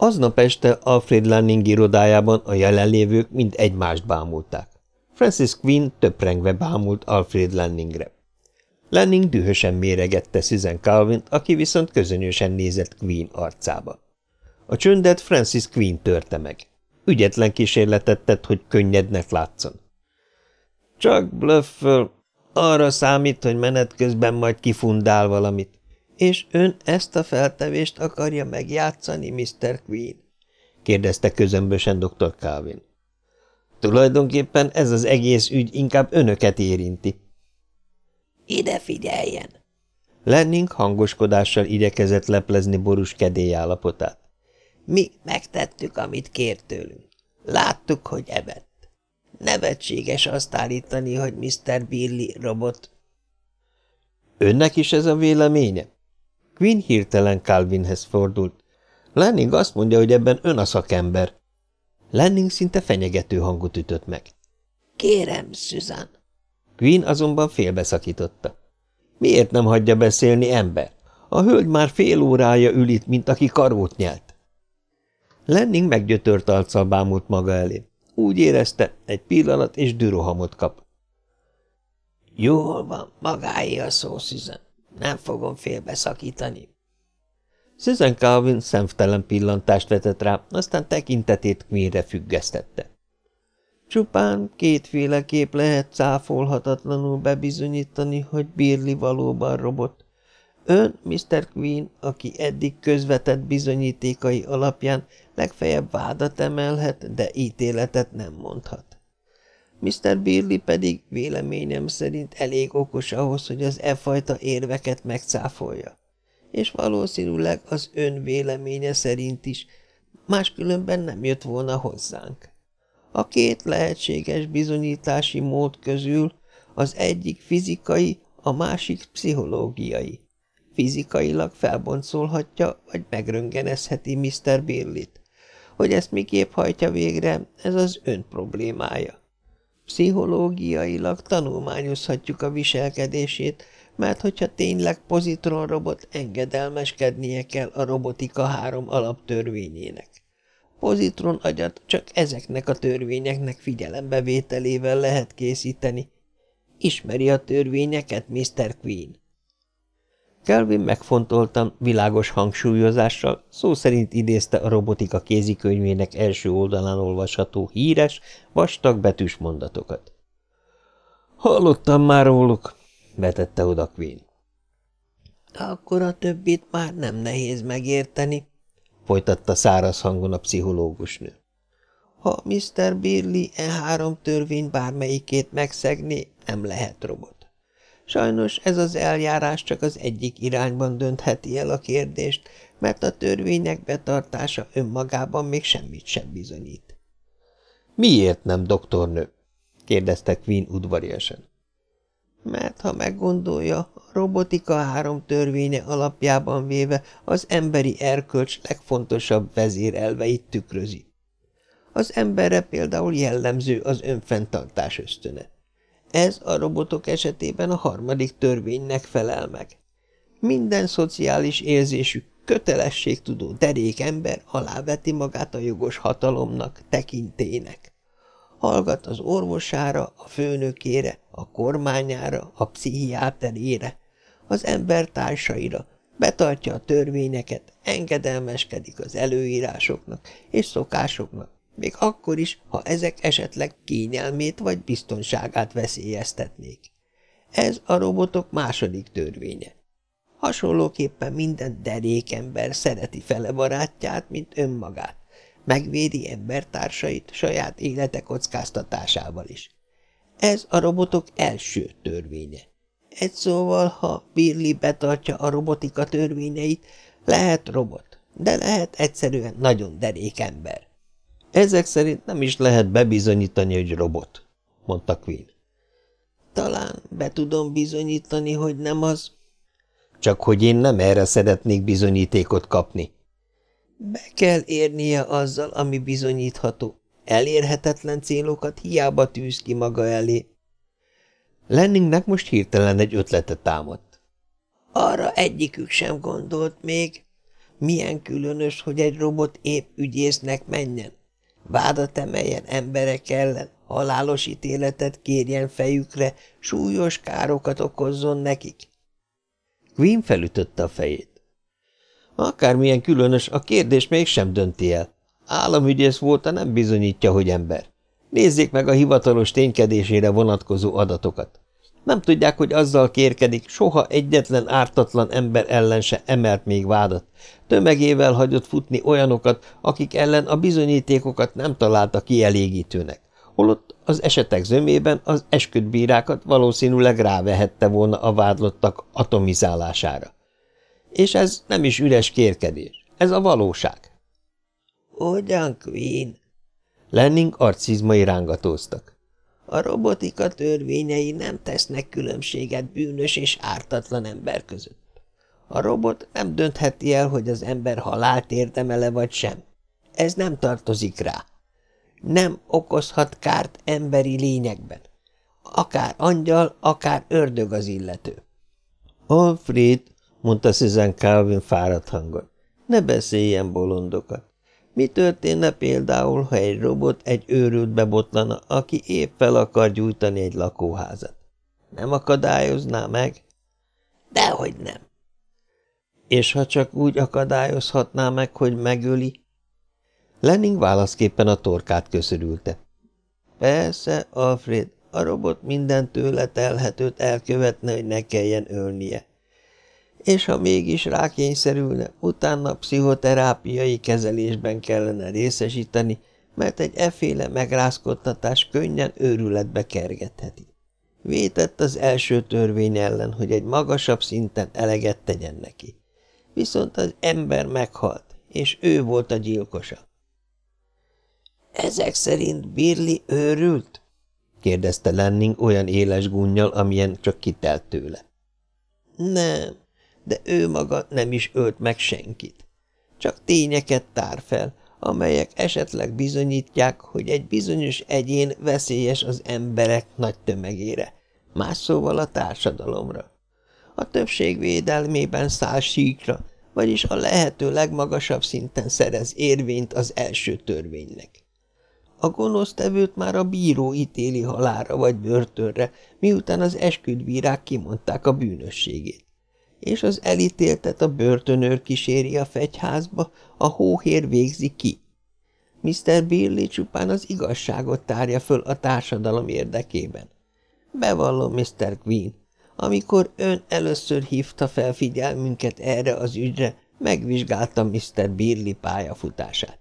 Aznap este Alfred Lanning irodájában a jelenlévők mind egymást bámulták. Francis Quinn töprengve bámult Alfred Lanningre. Lanning dühösen méregette Susan calvin aki viszont közönösen nézett Quinn arcába. A csöndet Francis Quinn törte meg. Ügyetlen kísérletet tett, hogy könnyednek látszon. Csak blöfföl. Arra számít, hogy menet közben majd kifundál valamit. És ön ezt a feltevést akarja megjátszani, Mr. Queen? kérdezte közömbösen dr. Calvin. Tulajdonképpen ez az egész ügy inkább önöket érinti. Ide figyeljen! Lenning hangoskodással igyekezett leplezni borús kedélyállapotát. Mi megtettük, amit kért tőlünk. Láttuk, hogy evett. Nevetséges azt állítani, hogy Mr. Billy robot. Önnek is ez a véleménye? Quinn hirtelen Calvinhez fordult. Lenning azt mondja, hogy ebben ön a szakember. Lenning szinte fenyegető hangot ütött meg. Kérem, Susan. Quinn azonban félbeszakította. Miért nem hagyja beszélni ember? A hölgy már fél órája ül itt, mint aki karót nyelt. Lenning meggyötört arccal bámult maga elé. Úgy érezte, egy pillanat és dürohamot kap. Jól van, magáé a szó, Susan. Nem fogom félbeszakítani. Susan Calvin szemtelen pillantást vetett rá, aztán tekintetét Queenre függesztette. Csupán kétféleképp lehet cáfolhatatlanul bebizonyítani, hogy Birli valóban robot. Ön, Mr. Queen, aki eddig közvetett bizonyítékai alapján legfeljebb vádat emelhet, de ítéletet nem mondhat. Mr. Birli pedig véleményem szerint elég okos ahhoz, hogy az e fajta érveket megcáfolja. És valószínűleg az ön véleménye szerint is, máskülönben nem jött volna hozzánk. A két lehetséges bizonyítási mód közül az egyik fizikai, a másik pszichológiai. Fizikailag felboncolhatja, vagy megröngenezheti Mr. Birlit. Hogy ezt miképp hajtja végre, ez az ön problémája. Pszichológiailag tanulmányozhatjuk a viselkedését, mert hogyha tényleg pozitronrobot, engedelmeskednie kell a robotika három alaptörvényének. Pozitron agyat csak ezeknek a törvényeknek figyelembevételével lehet készíteni. Ismeri a törvényeket, Mr. Queen? Kelvin megfontoltan, világos hangsúlyozással szó szerint idézte a robotika kézikönyvének első oldalán olvasható híres, vastag betűs mondatokat. Hallottam már róluk, vetette oda Queen. Akkor a többit már nem nehéz megérteni, folytatta száraz hangon a pszichológusnő. Ha Mr. Birley e három törvény bármelyikét megszegné, nem lehet robot. Sajnos ez az eljárás csak az egyik irányban döntheti el a kérdést, mert a törvények betartása önmagában még semmit sem bizonyít. Miért nem, doktornő? kérdezte Queen udvariasan. Mert ha meggondolja, a robotika három törvénye alapjában véve az emberi erkölcs legfontosabb vezérelveit tükrözi. Az emberre például jellemző az önfenntartás ösztöne. Ez a robotok esetében a harmadik törvénynek felel meg. Minden szociális érzésű, kötelességtudó derék ember aláveti magát a jogos hatalomnak, tekintének. Hallgat az orvosára, a főnökére, a kormányára, a pszichiáterére, az ember társaira, betartja a törvényeket, engedelmeskedik az előírásoknak és szokásoknak, még akkor is, ha ezek esetleg kényelmét vagy biztonságát veszélyeztetnék. Ez a robotok második törvénye. Hasonlóképpen minden derékember szereti fele barátját, mint önmagát, megvédi embertársait saját élete kockáztatásával is. Ez a robotok első törvénye. Egy szóval, ha Birli betartja a robotika törvényeit, lehet robot, de lehet egyszerűen nagyon derék ember. Ezek szerint nem is lehet bebizonyítani, hogy robot, mondta Queen. Talán be tudom bizonyítani, hogy nem az. Csak hogy én nem erre szeretnék bizonyítékot kapni. Be kell érnie azzal, ami bizonyítható. Elérhetetlen célokat hiába tűz ki maga elé. Lenningnek most hirtelen egy ötlete támadt. Arra egyikük sem gondolt még. Milyen különös, hogy egy robot épp ügyésznek menjen. Vádat emeljen emberek ellen, halálos ítéletet kérjen fejükre, súlyos károkat okozzon nekik. Queen felütötte a fejét. Akármilyen különös, a kérdés mégsem dönti el. Államügyész volt, nem bizonyítja, hogy ember. Nézzék meg a hivatalos ténykedésére vonatkozó adatokat. Nem tudják, hogy azzal kérkedik, soha egyetlen ártatlan ember ellen se emelt még vádat. Tömegével hagyott futni olyanokat, akik ellen a bizonyítékokat nem találta kielégítőnek. Holott az esetek zömében az esküdbírákat valószínűleg rávehette volna a vádlottak atomizálására. És ez nem is üres kérkedés, ez a valóság. Hogyan, Queen? Lenning arcizmai rángatóztak. A robotika törvényei nem tesznek különbséget bűnös és ártatlan ember között. A robot nem döntheti el, hogy az ember halált érdemele vagy sem. Ez nem tartozik rá. Nem okozhat kárt emberi lényekben. Akár angyal, akár ördög az illető. Alfred, mondta Susan Calvin fáradt hangon, ne beszéljen bolondokat. Mi történne például, ha egy robot egy őrült bebotlana, aki épp fel akar gyújtani egy lakóházat? Nem akadályozná meg? Dehogy nem. És ha csak úgy akadályozhatná meg, hogy megöli? Lenning válaszképpen a torkát köszörülte. Persze, Alfred, a robot minden tőle telhetőt elkövetne, hogy ne kelljen ölnie. És ha mégis rákényszerülne, utána pszichoterápiai kezelésben kellene részesíteni, mert egy efféle megrázkodtatás könnyen őrületbe kergetheti. Vétett az első törvény ellen, hogy egy magasabb szinten eleget tegyen neki. Viszont az ember meghalt, és ő volt a gyilkosa. Ezek szerint Birli őrült? kérdezte Lenning olyan éles gunnyal, amilyen csak kitelt tőle. Nem, de ő maga nem is ölt meg senkit. Csak tényeket tár fel, amelyek esetleg bizonyítják, hogy egy bizonyos egyén veszélyes az emberek nagy tömegére, más szóval a társadalomra. A többség védelmében száll síkra, vagyis a lehető legmagasabb szinten szerez érvényt az első törvénynek. A gonosztevőt már a bíró ítéli halára vagy börtönre, miután az esküdbírák kimondták a bűnösségét és az elítéltet a börtönőr kíséri a fegyházba, a hóhér végzi ki. Mr. Billy csupán az igazságot tárja föl a társadalom érdekében. Bevallom, Mr. Queen, amikor ön először hívta fel figyelmünket erre az ügyre, megvizsgáltam Mr. Birley pályafutását,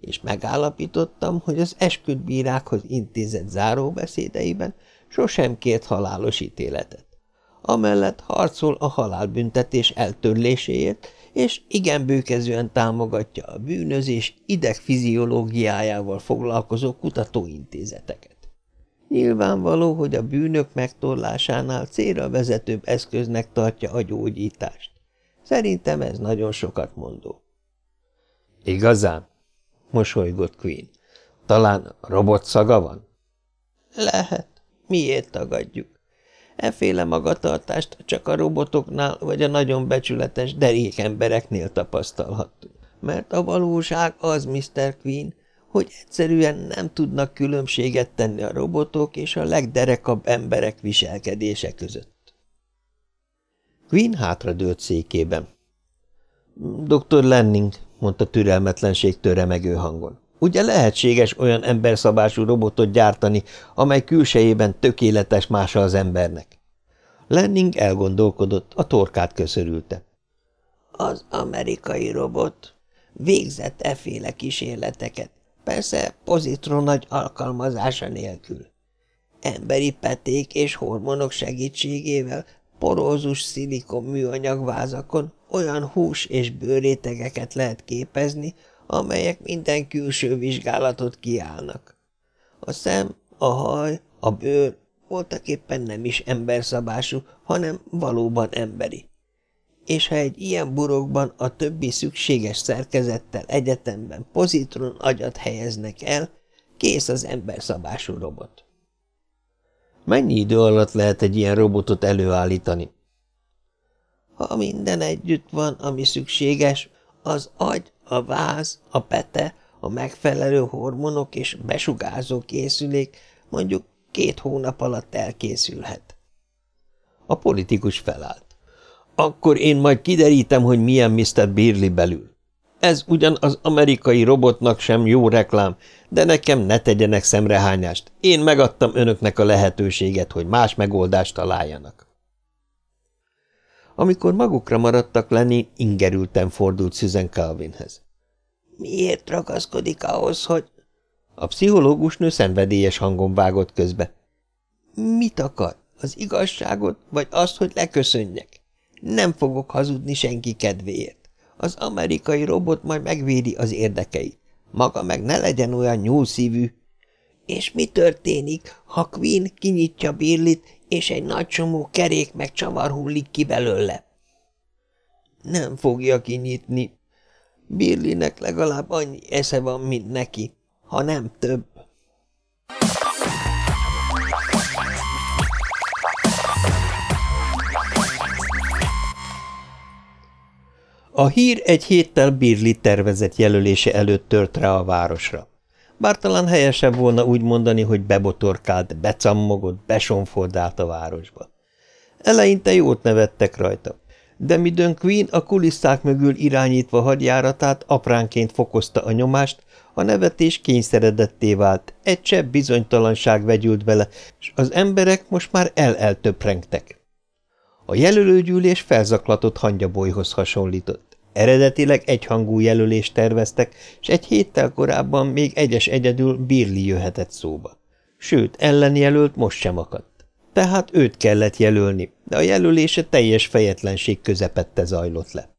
és megállapítottam, hogy az esküdbírákhoz intézett záróbeszédeiben sosem kért halálos ítéletet amellett harcol a halálbüntetés eltörléséért, és igen bőkezően támogatja a bűnözés idegfiziológiájával foglalkozó kutatóintézeteket. Nyilvánvaló, hogy a bűnök megtorlásánál célra vezetőbb eszköznek tartja a gyógyítást. Szerintem ez nagyon sokat mondó. Igazán? mosolygott Queen. Talán robot szaga van? Lehet. Miért tagadjuk? Efféle magatartást csak a robotoknál vagy a nagyon becsületes derék embereknél tapasztalhattunk. Mert a valóság az, Mr. Queen, hogy egyszerűen nem tudnak különbséget tenni a robotok és a legderekabb emberek viselkedése között. Queen hátradőlt székében. Dr. Lenning, mondta türelmetlenség töremegő hangon. Ugye lehetséges olyan emberszabású robotot gyártani, amely külsejében tökéletes mása az embernek? Lenning elgondolkodott, a torkát köszörülte. Az amerikai robot végzett efféle kísérleteket, persze pozitron nagy alkalmazása nélkül. emberi peték és hormonok segítségével porózus szilikon műanyag vázakon olyan hús és bőrétegeket lehet képezni, amelyek minden külső vizsgálatot kiállnak. A szem, a haj, a bőr voltak éppen nem is emberszabású, hanem valóban emberi. És ha egy ilyen burokban a többi szükséges szerkezettel egyetemben pozitron agyat helyeznek el, kész az emberszabású robot. Mennyi idő alatt lehet egy ilyen robotot előállítani? Ha minden együtt van, ami szükséges, az agy, a váz, a pete, a megfelelő hormonok és besugárzó készülék mondjuk két hónap alatt elkészülhet. A politikus felállt. Akkor én majd kiderítem, hogy milyen Mr. Birley belül. Ez ugyan az amerikai robotnak sem jó reklám, de nekem ne tegyenek szemrehányást. Én megadtam önöknek a lehetőséget, hogy más megoldást találjanak. Amikor magukra maradtak lenni, ingerülten fordult Susan Calvinhez. Miért ragaszkodik ahhoz, hogy... A pszichológusnő szenvedélyes hangon vágott közbe. Mit akar? Az igazságot, vagy azt, hogy leköszönjek? Nem fogok hazudni senki kedvéért. Az amerikai robot majd megvédi az érdekeit. Maga meg ne legyen olyan nyúlszívű. És mi történik, ha Queen kinyitja Birlit, és egy nagy csomó kerék meg csavar hullik ki belőle? Nem fogja kinyitni. Birlinek legalább annyi esze van, mint neki, ha nem több. A hír egy héttel Birli tervezett jelölése előtt tört rá a városra. Bár talán helyesebb volna úgy mondani, hogy bebotorkált, becammogott, besonfordált a városba. Eleinte jót nevettek rajta, de midőn Queen a kulisszák mögül irányítva hadjáratát apránként fokozta a nyomást, a nevetés kényszeredetté vált, egy csepp bizonytalanság vegyült bele, és az emberek most már el-eltöprengtek. A jelölőgyűlés felzaklatott hangyabolyhoz hasonlított. Eredetileg egyhangú jelölést terveztek, és egy héttel korábban még egyes egyedül Birli jöhetett szóba. Sőt, ellenjelölt most sem akadt. Tehát őt kellett jelölni, de a jelölése teljes fejetlenség közepette zajlott le.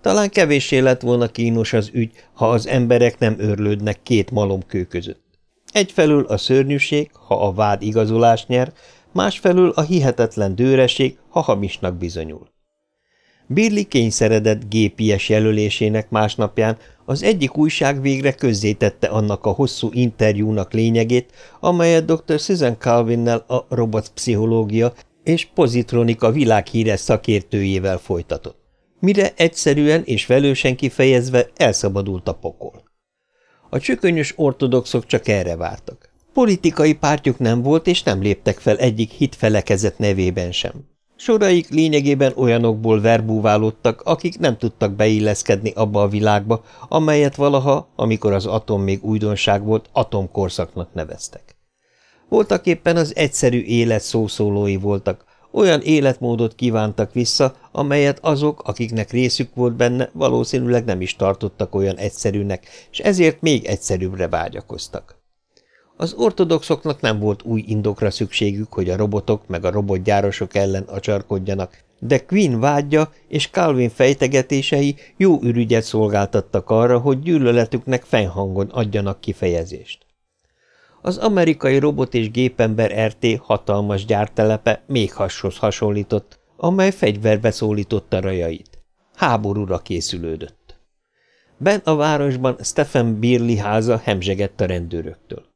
Talán kevéssé lett volna kínos az ügy, ha az emberek nem örlődnek két malomkő között. Egyfelől a szörnyűség, ha a vád igazolást nyer, másfelől a hihetetlen dőreség, ha hamisnak bizonyul. Birli kényszeredett gépies jelölésének másnapján az egyik újság végre közzétette annak a hosszú interjúnak lényegét, amelyet dr. Susan Calvinnel a robotpszichológia és pozitronika világhíres szakértőjével folytatott. Mire egyszerűen és velősen kifejezve elszabadult a pokol. A csökönyös ortodoxok csak erre vártak. Politikai pártjuk nem volt, és nem léptek fel egyik hitfelekezet nevében sem. Soraik lényegében olyanokból verbúválódtak, akik nem tudtak beilleszkedni abba a világba, amelyet valaha, amikor az atom még újdonság volt, atomkorszaknak neveztek. Voltak éppen az egyszerű élet szószólói voltak, olyan életmódot kívántak vissza, amelyet azok, akiknek részük volt benne, valószínűleg nem is tartottak olyan egyszerűnek, és ezért még egyszerűbbre vágyakoztak. Az ortodoxoknak nem volt új indokra szükségük, hogy a robotok meg a robotgyárosok ellen acsarkodjanak, de Quinn vágyja és Calvin fejtegetései jó ürügyet szolgáltattak arra, hogy gyűlöletüknek fennhangon adjanak kifejezést. Az amerikai robot és gépember RT hatalmas gyártelepe még hashoz hasonlított, amely fegyverbe szólította rajait. Háborúra készülődött. Ben a városban Stephen Birley háza hemzsegett a rendőröktől.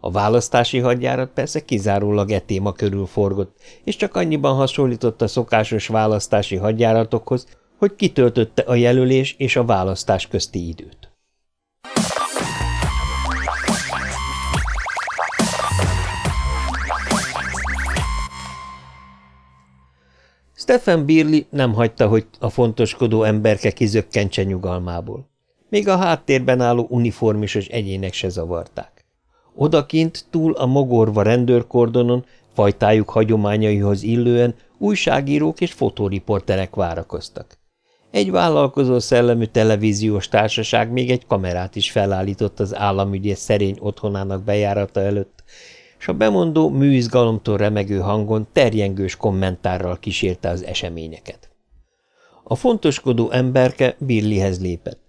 A választási hadjárat persze kizárólag e téma körül forgott, és csak annyiban hasonlított a szokásos választási hadjáratokhoz, hogy kitöltötte a jelölés és a választás közti időt. Stephen Birley nem hagyta, hogy a fontoskodó emberke kizökkentse nyugalmából. Még a háttérben álló uniformisos egyének se zavarták. Odakint túl a mogorva rendőrkordonon, fajtájuk hagyományaihoz illően újságírók és fotóriporterek várakoztak. Egy vállalkozó szellemű televíziós társaság még egy kamerát is felállított az államügyész szerény otthonának bejárata előtt, s a bemondó műizgalomtól remegő hangon terjengős kommentárral kísérte az eseményeket. A fontoskodó emberke Billyhez lépett.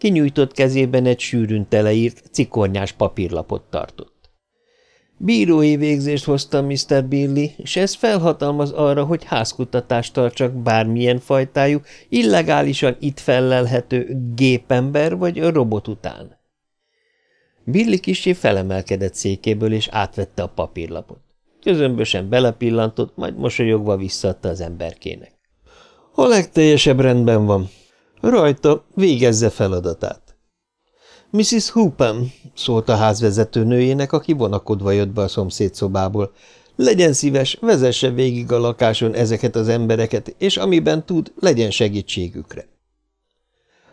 Kinyújtott kezében egy sűrűn teleírt, cikornyás papírlapot tartott. Bírói végzést hoztam, Mr. Billy, és ez felhatalmaz arra, hogy házkutatást tartsak bármilyen fajtájú, illegálisan itt fellelhető gépember vagy robot után. Billy kisé felemelkedett székéből, és átvette a papírlapot. Közömbösen belepillantott, majd mosolyogva visszaadta az emberkének. A legteljesebb rendben van. Rajta végezze feladatát. Mrs. Hoopem, szólt a házvezető nőjének, aki vonakodva jött be a szomszéd szobából. Legyen szíves, vezesse végig a lakáson ezeket az embereket, és amiben tud, legyen segítségükre.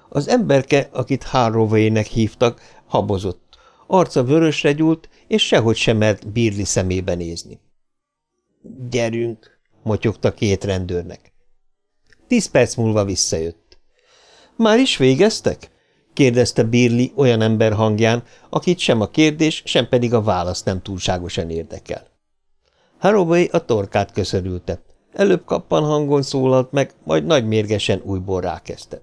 Az emberke, akit Harroway-nek hívtak, habozott. Arca vörösre gyúlt, és sehogy sem mert Birli szemébe nézni. – Gyerünk! – motyogta két rendőrnek. Tíz perc múlva visszajött. – Már is végeztek? kérdezte Birli olyan ember hangján, akit sem a kérdés, sem pedig a válasz nem túlságosan érdekel. Haraway a torkát köszörülte. Előbb kappan hangon szólalt meg, majd nagy mérgesen újból rákezdte.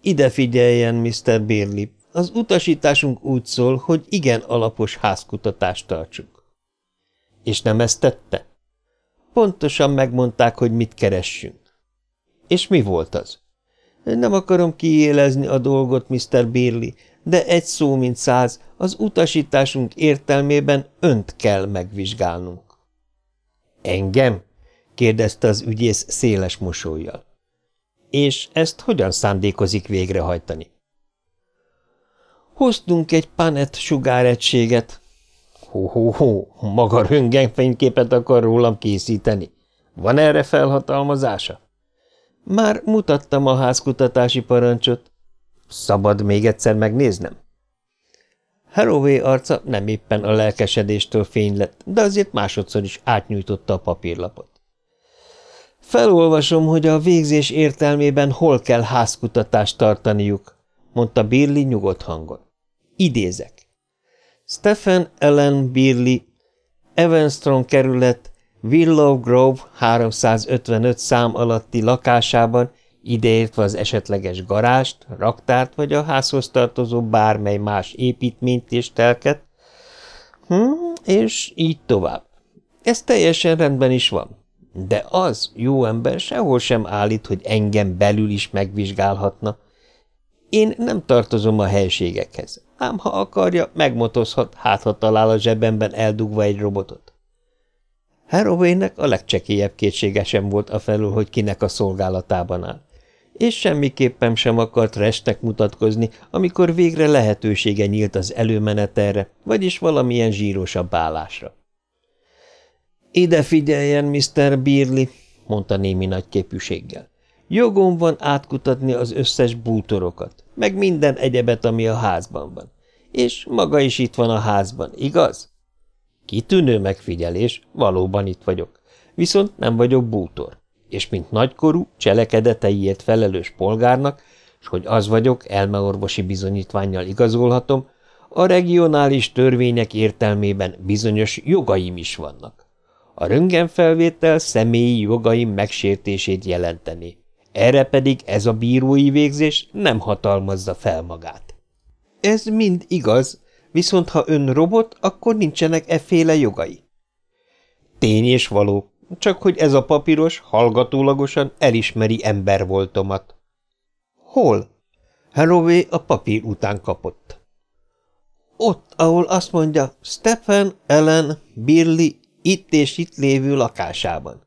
Ide figyeljen, Mr. Birli, az utasításunk úgy szól, hogy igen alapos házkutatást tartsuk. És nem ezt tette? Pontosan megmondták, hogy mit keressünk. És mi volt az? Nem akarom kiélezni a dolgot, Mr. Birley, de egy szó mint száz, az utasításunk értelmében önt kell megvizsgálnunk. Engem? kérdezte az ügyész széles mosolyjal. És ezt hogyan szándékozik végrehajtani? Hoztunk egy panet sugáregységet. Hó-hó-hó, maga röntgenfényképet akar rólam készíteni. Van erre felhatalmazása? Már mutattam a házkutatási parancsot. Szabad még egyszer megnéznem? Haraway arca nem éppen a lelkesedéstől fény lett, de azért másodszor is átnyújtotta a papírlapot. Felolvasom, hogy a végzés értelmében hol kell házkutatást tartaniuk, mondta Birli nyugodt hangon. Idézek. Stephen Ellen Birli, Evanstone kerület, Willow Grove 355 szám alatti lakásában, ideértve az esetleges garást, raktárt vagy a házhoz tartozó bármely más építményt és telket, hm, és így tovább. Ez teljesen rendben is van. De az, jó ember, sehol sem állít, hogy engem belül is megvizsgálhatna. Én nem tartozom a helységekhez, ám ha akarja, megmotozhat, hát ha talál a zsebemben eldugva egy robotot. Harawaynek a legcsekélyebb kétsége sem volt a felül, hogy kinek a szolgálatában áll. És semmiképpen sem akart restek mutatkozni, amikor végre lehetősége nyílt az előmenetelre, vagyis valamilyen zsírosabb állásra. – Ide figyeljen, Mr. Birley, mondta némi nagy képűséggel. Jogom van átkutatni az összes bútorokat, meg minden egyebet, ami a házban van. És maga is itt van a házban, igaz? Kitűnő megfigyelés, valóban itt vagyok. Viszont nem vagyok bútor. És mint nagykorú, cselekedeteiért felelős polgárnak, és hogy az vagyok, elmeorvosi bizonyítványjal igazolhatom, a regionális törvények értelmében bizonyos jogaim is vannak. A röngenfelvétel személyi jogaim megsértését jelenteni. Erre pedig ez a bírói végzés nem hatalmazza fel magát. Ez mind igaz, Viszont ha ön robot, akkor nincsenek efféle jogai. Tény és való, csak hogy ez a papíros hallgatólagosan elismeri ember voltomat. Hol? Haraway a papír után kapott. Ott, ahol azt mondja, Stephen, Ellen, Birley itt és itt lévő lakásában.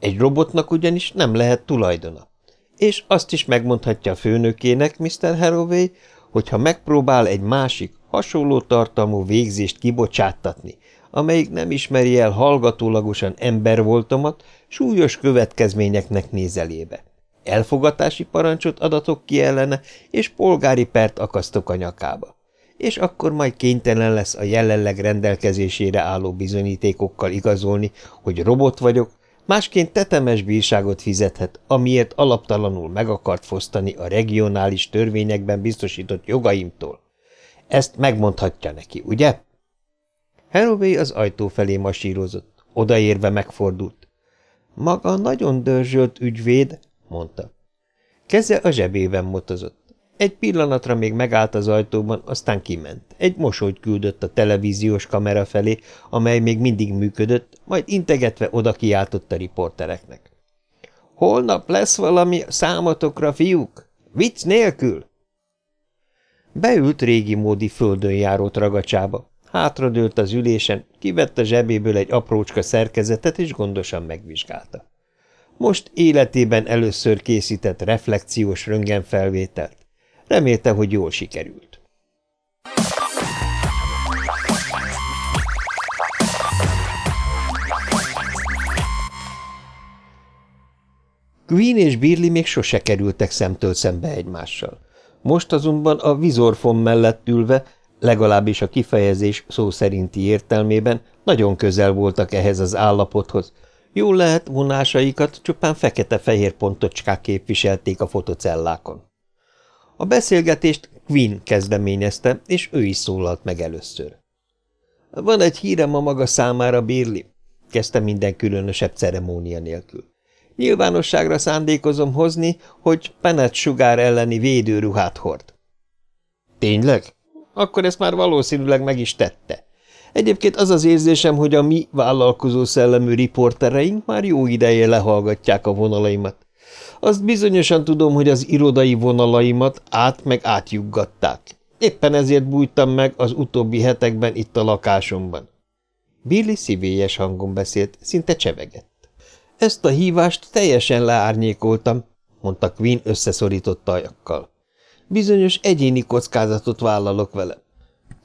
Egy robotnak ugyanis nem lehet tulajdona. És azt is megmondhatja a főnökének, Mr. Haraway, hogyha megpróbál egy másik, hasonló tartalmú végzést kibocsáttatni, amelyik nem ismeri el hallgatólagosan embervoltomat, súlyos következményeknek nézelébe. Elfogatási parancsot adatok ki ellene, és polgári pert akasztok a nyakába. És akkor majd kénytelen lesz a jelenleg rendelkezésére álló bizonyítékokkal igazolni, hogy robot vagyok, másként tetemes bírságot fizethet, amiért alaptalanul meg akart fosztani a regionális törvényekben biztosított jogaimtól. Ezt megmondhatja neki, ugye? Haraway az ajtó felé masírozott. Odaérve megfordult. Maga nagyon dörzsölt ügyvéd, mondta. Keze a zsebében motozott. Egy pillanatra még megállt az ajtóban, aztán kiment. Egy mosolyt küldött a televíziós kamera felé, amely még mindig működött, majd integetve oda kiáltott a riportereknek. – Holnap lesz valami számotokra, fiúk? Vicc nélkül? Beült régi módi földönjárót ragacsába. Hátradőlt az ülésen, kivette zsebéből egy aprócska szerkezetet, és gondosan megvizsgálta. Most életében először készített reflekciós röntgenfelvételt. Remélte, hogy jól sikerült. Queen és Birli még sose kerültek szemtől szembe egymással. Most azonban a vizorfon mellett ülve, legalábbis a kifejezés szó szerinti értelmében, nagyon közel voltak ehhez az állapothoz. Jól lehet, vonásaikat csupán fekete-fehér pontocskák képviselték a fotocellákon. A beszélgetést Quinn kezdeményezte, és ő is szólalt meg először. Van egy hírem a maga számára, Birli, kezdte minden különösebb ceremónia nélkül. Nyilvánosságra szándékozom hozni, hogy Penet sugár elleni védőruhát hord. Tényleg? Akkor ezt már valószínűleg meg is tette. Egyébként az az érzésem, hogy a mi vállalkozó szellemű riportereink már jó ideje lehallgatják a vonalaimat. Azt bizonyosan tudom, hogy az irodai vonalaimat át meg átjuggatták. Éppen ezért bújtam meg az utóbbi hetekben itt a lakásomban. Billy szívélyes hangon beszélt, szinte csevegett. Ezt a hívást teljesen leárnyékoltam, mondta Quinn összeszorított ajakkal. Bizonyos egyéni kockázatot vállalok vele.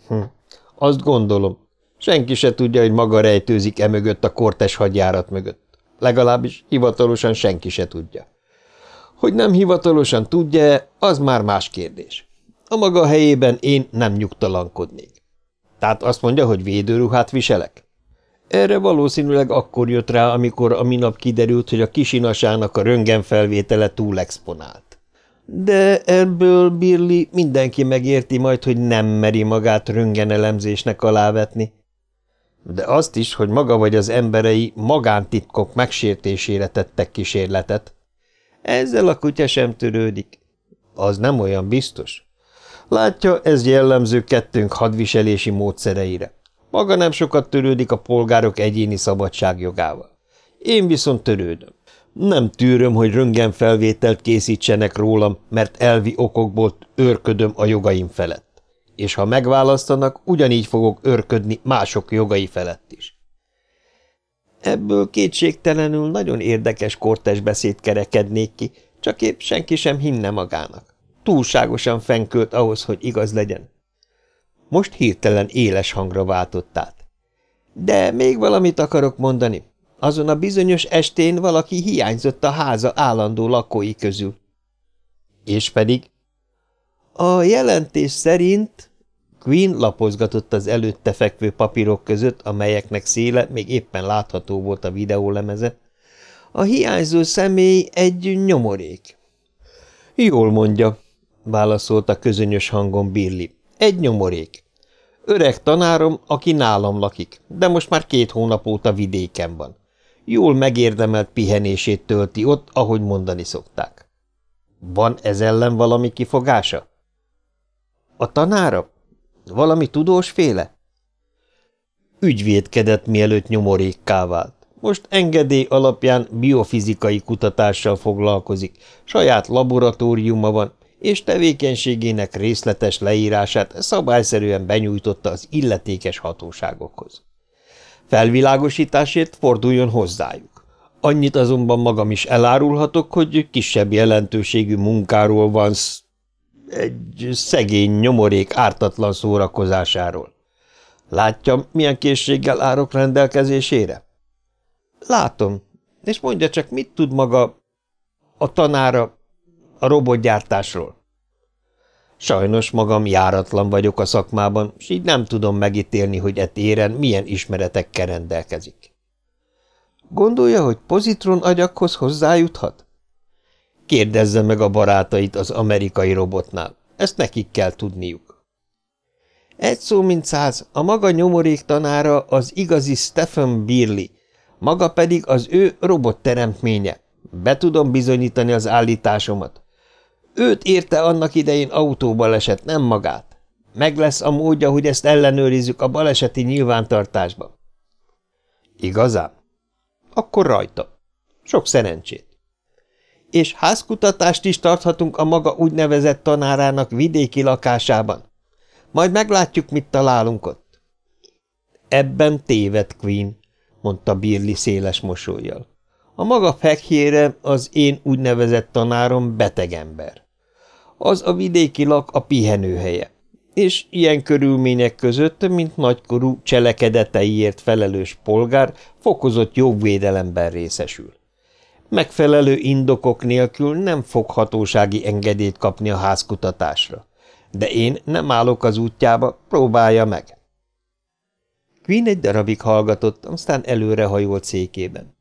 Hm, azt gondolom. Senki se tudja, hogy maga rejtőzik e mögött a kortes hadjárat mögött. Legalábbis hivatalosan senki se tudja. Hogy nem hivatalosan tudja az már más kérdés. A maga helyében én nem nyugtalankodnék. Tehát azt mondja, hogy védőruhát viselek? Erre valószínűleg akkor jött rá, amikor a minap kiderült, hogy a kisinasának a röngenfelvétele túl exponált. De ebből, Birli, mindenki megérti majd, hogy nem meri magát röngenelemzésnek alávetni. De azt is, hogy maga vagy az emberei magántitkok megsértésére tettek kísérletet, ezzel a kutya sem törődik. Az nem olyan biztos. Látja, ez jellemző kettőnk hadviselési módszereire. Maga nem sokat törődik a polgárok egyéni szabadságjogával. Én viszont törődöm. Nem tűröm, hogy röntgenfelvételt készítsenek rólam, mert elvi okokból őrködöm a jogaim felett. És ha megválasztanak, ugyanígy fogok őrködni mások jogai felett is. Ebből kétségtelenül nagyon érdekes kortes beszéd kerekednék ki, csak épp senki sem hinne magának. Túlságosan fenkölt ahhoz, hogy igaz legyen. Most hirtelen éles hangra váltott át. De még valamit akarok mondani. Azon a bizonyos estén valaki hiányzott a háza állandó lakói közül. És pedig? A jelentés szerint Queen lapozgatott az előtte fekvő papírok között, amelyeknek széle még éppen látható volt a videólemeze. A hiányzó személy egy nyomorék. Jól mondja, válaszolta közönyös hangon Billy. Egy nyomorék. Öreg tanárom, aki nálam lakik, de most már két hónap óta vidéken van. Jól megérdemelt pihenését tölti ott, ahogy mondani szokták. Van ez ellen valami kifogása? A tanára? Valami tudós féle? Ügyvédkedett, mielőtt nyomorékká vált. Most engedély alapján biofizikai kutatással foglalkozik, saját laboratóriuma van, és tevékenységének részletes leírását szabályszerűen benyújtotta az illetékes hatóságokhoz. Felvilágosításért forduljon hozzájuk. Annyit azonban magam is elárulhatok, hogy kisebb jelentőségű munkáról van sz egy szegény nyomorék ártatlan szórakozásáról. Látja, milyen készséggel árok rendelkezésére? Látom, és mondja csak, mit tud maga a tanára a robotgyártásról? Sajnos magam járatlan vagyok a szakmában, és így nem tudom megítélni, hogy e téren milyen ismeretekkel rendelkezik. Gondolja, hogy pozitron agyakhoz hozzájuthat? Kérdezze meg a barátait az amerikai robotnál. Ezt nekik kell tudniuk. Egy szó mint száz, a maga nyomorék tanára az igazi Stephen Birley, maga pedig az ő robot teremtménye. Be tudom bizonyítani az állításomat. Őt érte annak idején autóbaleset, nem magát. Meg lesz a módja, hogy ezt ellenőrizzük a baleseti nyilvántartásban. Igazán? Akkor rajta. Sok szerencsét. És házkutatást is tarthatunk a maga úgynevezett tanárának vidéki lakásában. Majd meglátjuk, mit találunk ott. Ebben téved, Queen, mondta Birli széles mosolyjal. A maga fekhére az én úgynevezett tanárom beteg ember. Az a vidéki lak a pihenőhelye, és ilyen körülmények között, mint nagykorú cselekedeteiért felelős polgár, fokozott jogvédelemben részesül. Megfelelő indokok nélkül nem fog hatósági engedélyt kapni a házkutatásra. De én nem állok az útjába, próbálja meg. Queen egy darabig hallgatott, aztán előrehajolt székében.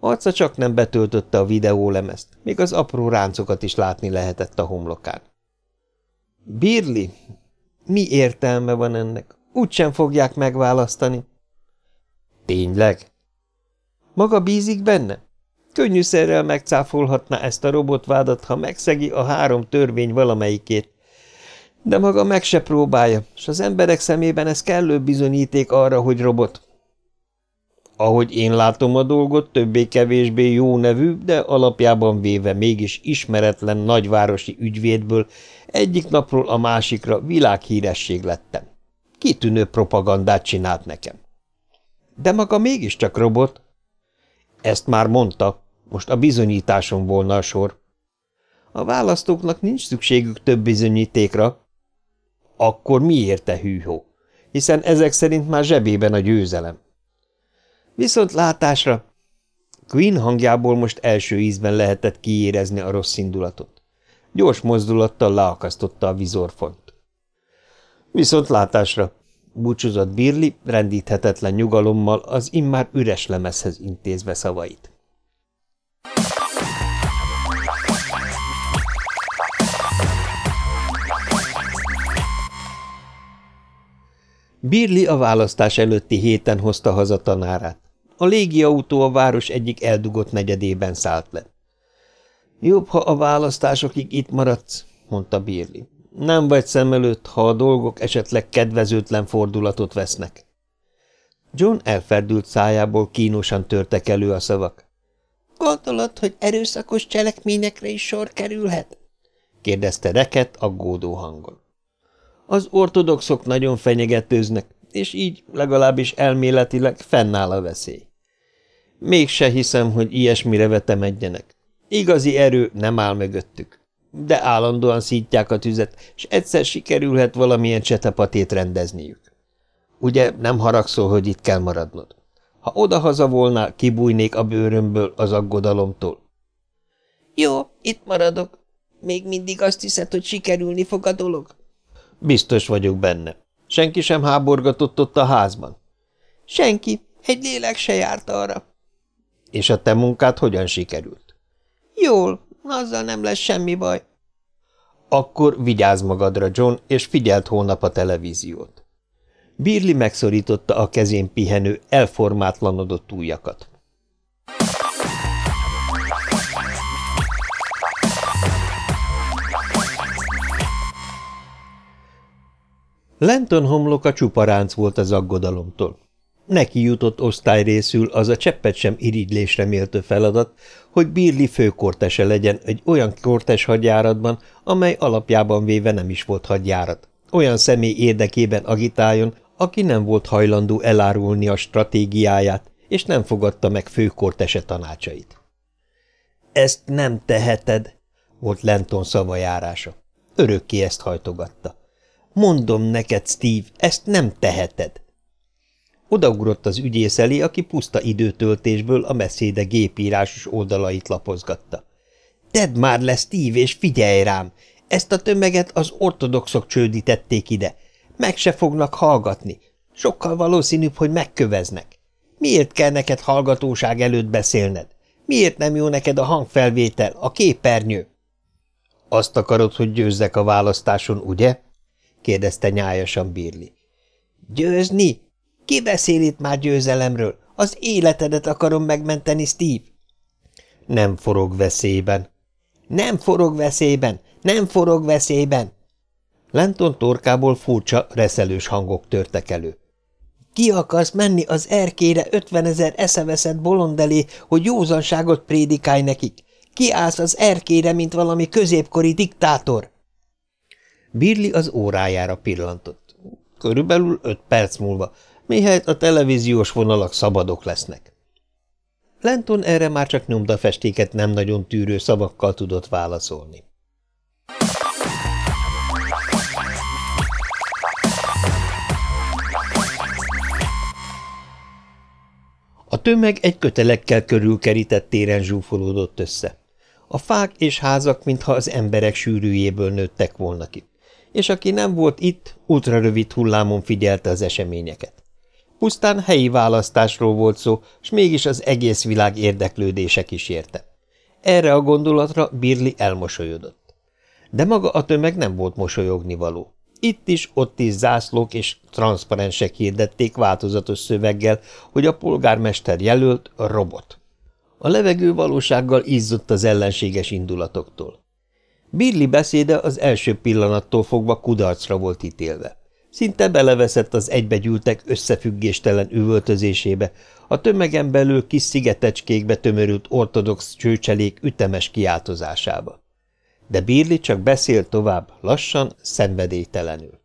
Arca csak nem betöltötte a videólemezt, még az apró ráncokat is látni lehetett a homlokán. Birli, mi értelme van ennek? Úgysem fogják megválasztani. Tényleg? Maga bízik benne? Könnyűszerrel megcáfolhatná ezt a robotvádat, ha megszegi a három törvény valamelyikét. De maga meg se próbálja, és az emberek szemében ez kellő bizonyíték arra, hogy robot. Ahogy én látom a dolgot, többé-kevésbé jó nevű, de alapjában véve mégis ismeretlen nagyvárosi ügyvédből egyik napról a másikra világhíresség lettem. Kitűnő propagandát csinált nekem. De maga mégiscsak robot. Ezt már mondta, most a bizonyításon volna a sor. A választóknak nincs szükségük több bizonyítékra. Akkor miért te hűhó? Hiszen ezek szerint már zsebében a győzelem. Viszont látásra! Queen hangjából most első ízben lehetett kiérezni a rossz indulatot. Gyors mozdulattal leakasztotta a vizorfont. Viszont látásra! búcsúzott Birli rendíthetetlen nyugalommal az immár üres lemezhez intézve szavait. Birli a választás előtti héten hozta haza tanárát. A légiautó a város egyik eldugott negyedében szállt le. Jobb, ha a választásokig itt maradsz, mondta Birli. Nem vagy szem előtt, ha a dolgok esetleg kedvezőtlen fordulatot vesznek. John elferdült szájából kínosan törtek elő a szavak. Gondolod, hogy erőszakos cselekményekre is sor kerülhet? kérdezte Reket aggódó hangon. Az ortodoxok nagyon fenyegetőznek, és így legalábbis elméletileg fennáll a veszély. Mégse hiszem, hogy ilyesmire vetemedjenek. Igazi erő nem áll mögöttük. De állandóan szítják a tüzet, és egyszer sikerülhet valamilyen csetepatét rendezniük. Ugye nem haragszol, hogy itt kell maradnod? Ha odahaza volnál, kibújnék a bőrömből az aggodalomtól. Jó, itt maradok. Még mindig azt hiszed, hogy sikerülni fog a dolog? Biztos vagyok benne. Senki sem háborgatott ott a házban? Senki. Egy lélek se járt arra. És a te munkád hogyan sikerült? Jól, azzal nem lesz semmi baj. Akkor vigyázz magadra, John, és figyelt holnap a televíziót. Birli megszorította a kezén pihenő, elformátlanodott ujjakat. Lenton homloka csuparánc volt az aggodalomtól. Neki jutott osztályrészül az a cseppet sem irigylésre méltő feladat, hogy Birli főkortese legyen egy olyan kortes hadjáratban, amely alapjában véve nem is volt hadjárat. Olyan személy érdekében agitáljon, aki nem volt hajlandó elárulni a stratégiáját, és nem fogadta meg főkortese tanácsait. – Ezt nem teheted, volt Lenton szavajárása. Örökké ezt hajtogatta. Mondom neked, Steve, ezt nem teheted. Odaugrott az ügyész elé, aki puszta időtöltésből a beszéde gépírásos oldalait lapozgatta. Tedd már le, Steve, és figyelj rám! Ezt a tömeget az ortodoxok csődítették ide. Meg se fognak hallgatni. Sokkal valószínűbb, hogy megköveznek. Miért kell neked hallgatóság előtt beszélned? Miért nem jó neked a hangfelvétel, a képernyő? Azt akarod, hogy győzzek a választáson, ugye? kérdezte nyájasan Birli. Győzni? Ki beszél itt már győzelemről? Az életedet akarom megmenteni, Steve. Nem forog veszélyben. Nem forog veszélyben, nem forog veszélyben. Lenton torkából furcsa, reszelős hangok törtek elő. Ki akarsz menni az erkére ötvenezer eszeveszett bolond elé, hogy józanságot prédikálj nekik? Ki állsz az erkére, mint valami középkori diktátor? Birli az órájára pillantott. Körülbelül öt perc múlva, mihelyt a televíziós vonalak szabadok lesznek. Lenton erre már csak nyomdafestéket nem nagyon tűrő szavakkal tudott válaszolni. A tömeg egy kötelekkel körülkerített téren zsúfolódott össze. A fák és házak, mintha az emberek sűrűjéből nőttek volna ki, és aki nem volt itt, ultrarövid hullámon figyelte az eseményeket. Pusztán helyi választásról volt szó, s mégis az egész világ érdeklődése kísérte. Erre a gondolatra Birli elmosolyodott. De maga a tömeg nem volt mosolyogni való. Itt is, ott is zászlók és transzparensek hirdették változatos szöveggel, hogy a polgármester jelölt a robot. A levegő valósággal izzott az ellenséges indulatoktól. Birli beszéde az első pillanattól fogva kudarcra volt ítélve. Szinte beleveszett az egybegyűltek összefüggéstelen üvöltözésébe, a tömegen belül kis szigetecskékbe tömörült ortodox csőcselék ütemes kiáltozásába. De Birli csak beszélt tovább, lassan, szenvedélytelenül.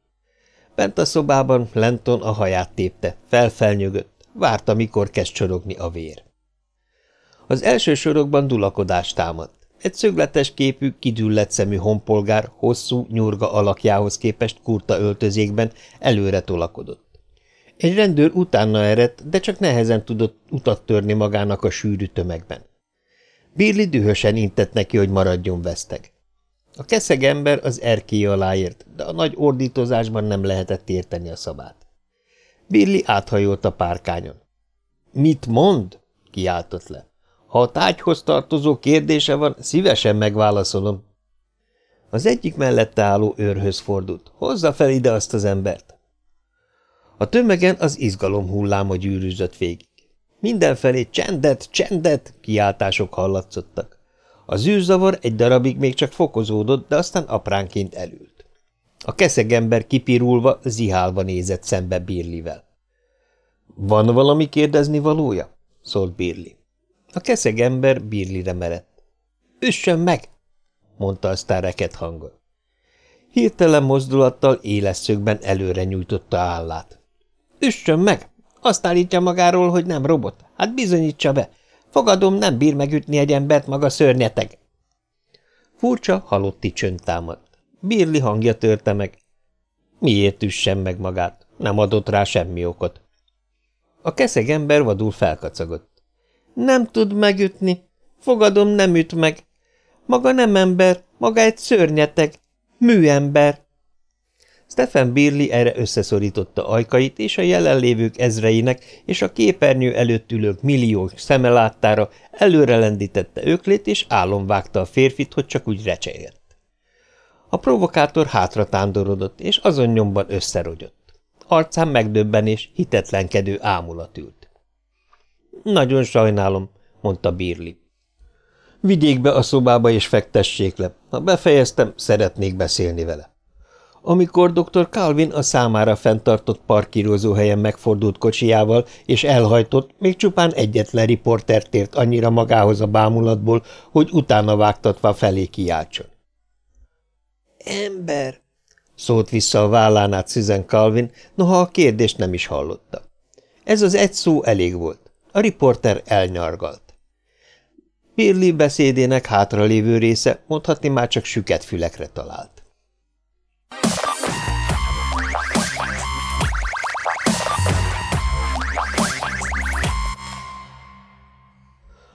Bent a szobában Lenton a haját tépte, felfelnyögött, várta, mikor kezd csorogni a vér. Az első sorokban dulakodás támadt. Egy szögletes képű, kidüllett szemű honpolgár hosszú, nyurga alakjához képest kurta öltözékben előre tolakodott. Egy rendőr utána eredt, de csak nehezen tudott utat törni magának a sűrű tömegben. Birli dühösen intett neki, hogy maradjon veszteg. A keszeg ember az erkély aláért, de a nagy ordítozásban nem lehetett érteni a szabát. Billy áthajolt a párkányon. – Mit mond? – kiáltott le. Ha a tájhoz tartozó kérdése van, szívesen megválaszolom. Az egyik mellette álló őrhöz fordult. Hozza fel ide azt az embert. A tömegen az izgalom hulláma gyűrűzött végig. Mindenfelé csendet, csendet kiáltások hallatszottak. A zűrzavar egy darabig még csak fokozódott, de aztán apránként elült. A keszegember kipirulva, zihálva nézett szembe Birlivel. – Van valami kérdezni valója? – szólt Birli. A keszeg ember Birlire merett. – Üssön meg! – mondta aztán reket hangon. Hirtelen mozdulattal éles szögben előre nyújtotta állát. – Üssön meg! Azt állítja magáról, hogy nem robot. Hát bizonyítsa be! Fogadom, nem bír megütni egy embert maga szörnyeteg. Furcsa, halotti csönd támadt. Birli hangja törte meg. Miért üssen meg magát? Nem adott rá semmi okot. A keszeg ember vadul felkacagott. Nem tud megütni. Fogadom, nem üt meg. Maga nem ember, maga egy szörnyeteg. Műember. Stephen Birley erre összeszorította ajkait, és a jelenlévők ezreinek és a képernyő előtt ülők milliók szeme láttára előre lendítette öklét, és vágta a férfit, hogy csak úgy recsegett. A provokátor hátra tándorodott, és azon nyomban összerogyott. Arcán megdöbbenés, hitetlenkedő ámulat ült. Nagyon sajnálom, mondta Birli. Vigyék be a szobába és fektessék le. Ha befejeztem, szeretnék beszélni vele. Amikor dr. Calvin a számára fenntartott helyen megfordult kocsijával és elhajtott, még csupán egyetlen riporter tért annyira magához a bámulatból, hogy utána vágtatva felé kiáltson. Ember! szólt vissza a vállán át Susan Calvin, noha a kérdést nem is hallotta. Ez az egy szó elég volt. A riporter elnyargalt. Pirli beszédének hátralévő része mondhatni már csak süket fülekre talált.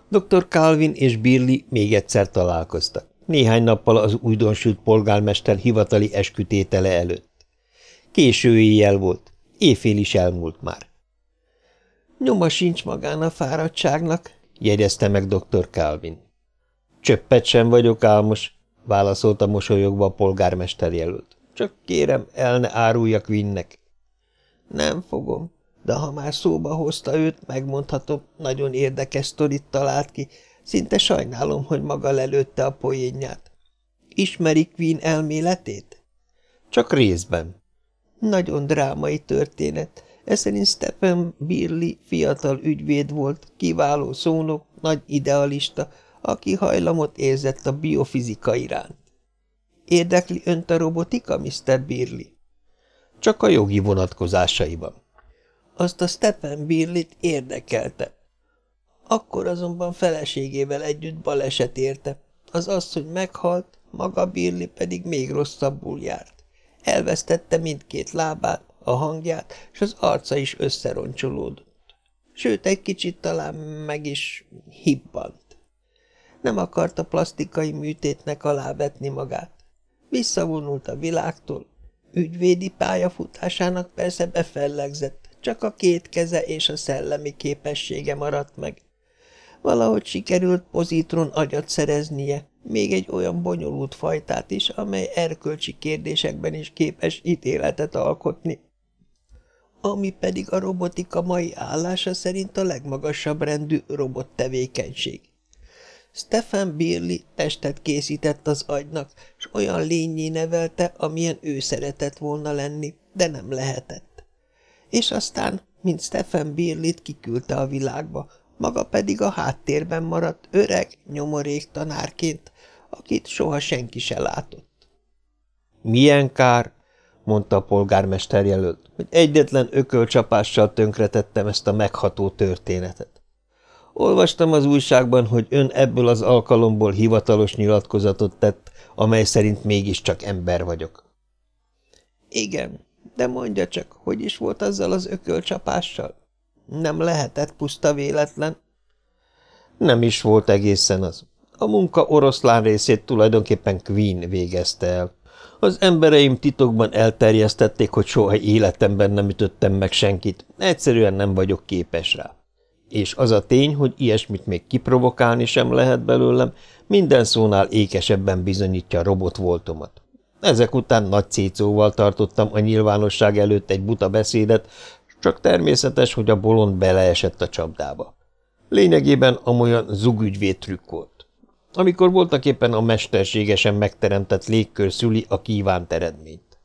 Dr. Calvin és Birli még egyszer találkoztak, néhány nappal az újdonsült polgármester hivatali eskütétele előtt. Késő éjjel volt, éjfél is elmúlt már. Nyoma sincs magán a fáradtságnak, jegyezte meg dr. Calvin. Csöppet sem vagyok álmos, válaszolta mosolyogva a polgármester jelölt. Csak kérem, el ne áruljak vinnek. Nem fogom, de ha már szóba hozta őt, megmondhatom, nagyon érdekes sztorit talált ki, szinte sajnálom, hogy maga lelőtte a poénját. Ismeri Queen elméletét? Csak részben. Nagyon drámai történet. Ez szerint Stephen Birley fiatal ügyvéd volt, kiváló szónok, nagy idealista, aki hajlamot érzett a biofizika iránt. Érdekli önt a robotika, Mr. Birley? Csak a jogi vonatkozásaiban. Azt a Stephen Birlit érdekelte. Akkor azonban feleségével együtt baleset érte. Az hogy meghalt, maga Birli pedig még rosszabbul járt. Elvesztette mindkét lábát, a hangját, és az arca is összeroncsolódott. Sőt, egy kicsit talán meg is hibbant. Nem akarta plastikai műtétnek alávetni magát. Visszavonult a világtól. Ügyvédi pályafutásának persze befellegzett, csak a két keze és a szellemi képessége maradt meg. Valahogy sikerült pozitron agyat szereznie, még egy olyan bonyolult fajtát is, amely erkölcsi kérdésekben is képes ítéletet alkotni. Ami pedig a robotika mai állása szerint a legmagasabb rendű robot tevékenység. Stephen Birley testet készített az agynak, s olyan lényé nevelte, amilyen ő szeretett volna lenni, de nem lehetett. És aztán, mint Stephen Birlit kiküldte a világba, maga pedig a háttérben maradt öreg, nyomorék tanárként, akit soha senki se látott. Milyen kár, mondta a polgármester jelölt, hogy egyetlen ökölcsapással tönkretettem ezt a megható történetet. Olvastam az újságban, hogy ön ebből az alkalomból hivatalos nyilatkozatot tett, amely szerint mégiscsak ember vagyok. Igen, de mondja csak, hogy is volt azzal az ökölcsapással? Nem lehetett puszta véletlen? Nem is volt egészen az. A munka oroszlán részét tulajdonképpen Queen végezte el. Az embereim titokban elterjesztették, hogy soha életemben nem ütöttem meg senkit, egyszerűen nem vagyok képes rá. És az a tény, hogy ilyesmit még kiprovokálni sem lehet belőlem, minden szónál ékesebben bizonyítja a robot voltomat. Ezek után nagy cécóval tartottam a nyilvánosság előtt egy buta beszédet, csak természetes, hogy a bolond beleesett a csapdába. Lényegében amolyan zugügyvéd trükk volt. Amikor voltak éppen a mesterségesen megteremtett légkör szüli a kívánt eredményt.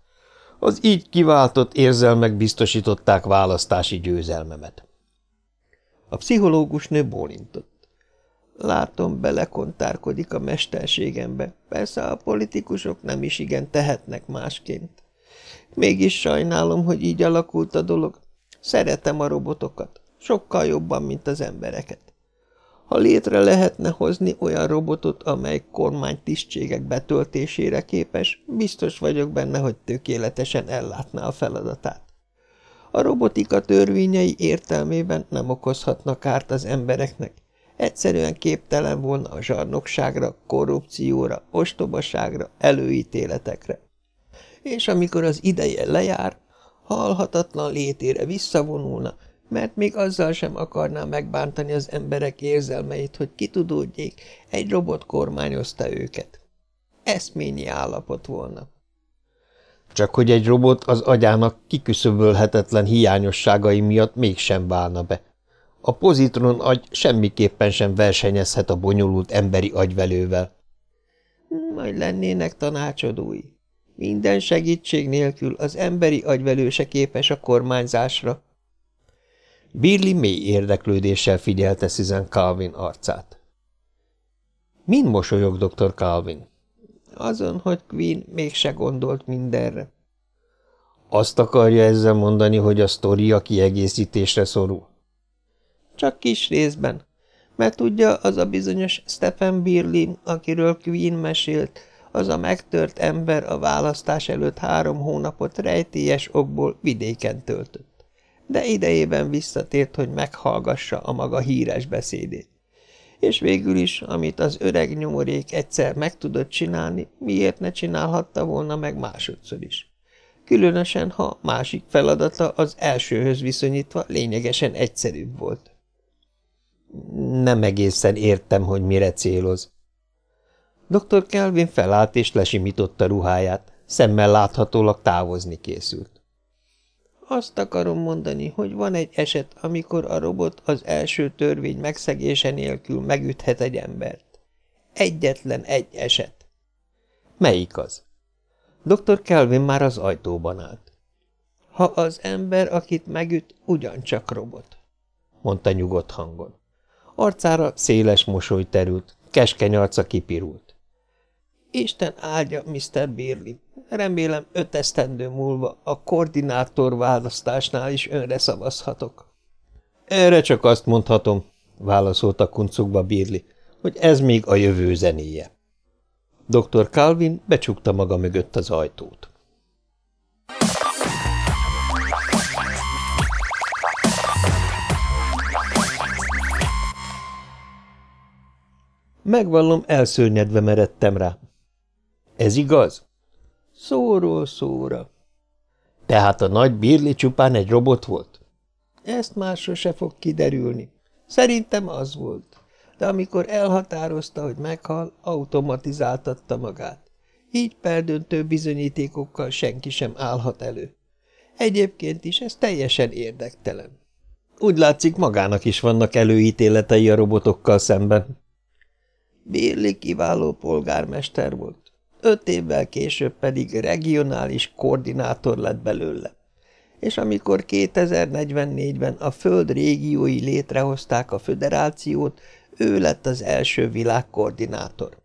Az így kiváltott érzelmek biztosították választási győzelmemet. A pszichológus nő bólintott. Látom, belekontárkodik a mesterségembe. Persze a politikusok nem is igen tehetnek másként. Mégis sajnálom, hogy így alakult a dolog. Szeretem a robotokat, sokkal jobban, mint az embereket. Ha létre lehetne hozni olyan robotot, amely kormánytisztségek betöltésére képes, biztos vagyok benne, hogy tökéletesen ellátná a feladatát. A robotika törvényei értelmében nem okozhatnak kárt az embereknek, Egyszerűen képtelen volna a zsarnokságra, korrupcióra, ostobaságra, előítéletekre. És amikor az ideje lejár, halhatatlan létére visszavonulna, mert még azzal sem akarná megbántani az emberek érzelmeit, hogy kitudódjék, egy robot kormányozta őket. Eszményi állapot volna. Csak hogy egy robot az agyának kiküszöbölhetetlen hiányosságai miatt mégsem válna be, a pozitron agy semmiképpen sem versenyezhet a bonyolult emberi agyvelővel. Majd lennének tanácsadói. Minden segítség nélkül az emberi agyvelő se képes a kormányzásra. Billy mély érdeklődéssel figyelte Susan Calvin arcát. Min mosolyog, dr. Calvin? Azon, hogy Queen mégse gondolt mindenre. Azt akarja ezzel mondani, hogy a sztoria kiegészítésre szorul? Csak kis részben. Mert tudja, az a bizonyos Stephen Birley, akiről Queen mesélt, az a megtört ember a választás előtt három hónapot rejtélyes okból vidéken töltött. De idejében visszatért, hogy meghallgassa a maga híres beszédét. És végül is, amit az öreg nyomorék egyszer meg tudott csinálni, miért ne csinálhatta volna meg másodszor is. Különösen, ha másik feladata az elsőhöz viszonyítva lényegesen egyszerűbb volt. Nem egészen értem, hogy mire céloz. Dr. Kelvin felállt és lesimította ruháját, szemmel láthatólag távozni készült. Azt akarom mondani, hogy van egy eset, amikor a robot az első törvény megszegése nélkül megüthet egy embert. Egyetlen egy eset. Melyik az? Dr. Kelvin már az ajtóban állt. Ha az ember, akit megüt, ugyancsak robot, mondta nyugodt hangon. Arcára széles mosoly terült, keskeny arca kipirult. Isten áldja, Mr. Birley. Remélem öt esztendő múlva a koordinátor választásnál is önre szavazhatok. Erre csak azt mondhatom, válaszolta kuncukba Birli, hogy ez még a jövő zenéje. Dr. Calvin becsukta maga mögött az ajtót. Megvallom, elszörnyedve meredtem rá. Ez igaz? Szóról szóra. Tehát a nagy Birli csupán egy robot volt? Ezt már sose fog kiderülni. Szerintem az volt. De amikor elhatározta, hogy meghal, automatizáltatta magát. Így perdöntő bizonyítékokkal senki sem állhat elő. Egyébként is ez teljesen érdektelen. Úgy látszik, magának is vannak előítéletei a robotokkal szemben. Birli kiváló polgármester volt. Öt évvel később pedig regionális koordinátor lett belőle. És amikor 2044-ben a föld régiói létrehozták a föderációt, ő lett az első világkoordinátor.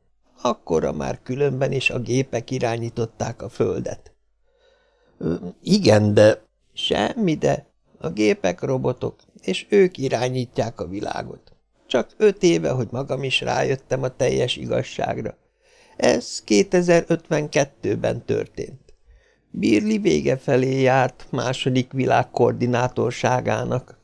Akkora már különben is a gépek irányították a földet. Igen, de... Semmi de. A gépek robotok, és ők irányítják a világot. Csak öt éve, hogy magam is rájöttem a teljes igazságra. Ez 2052-ben történt. Birli vége felé járt második világ koordinátorságának,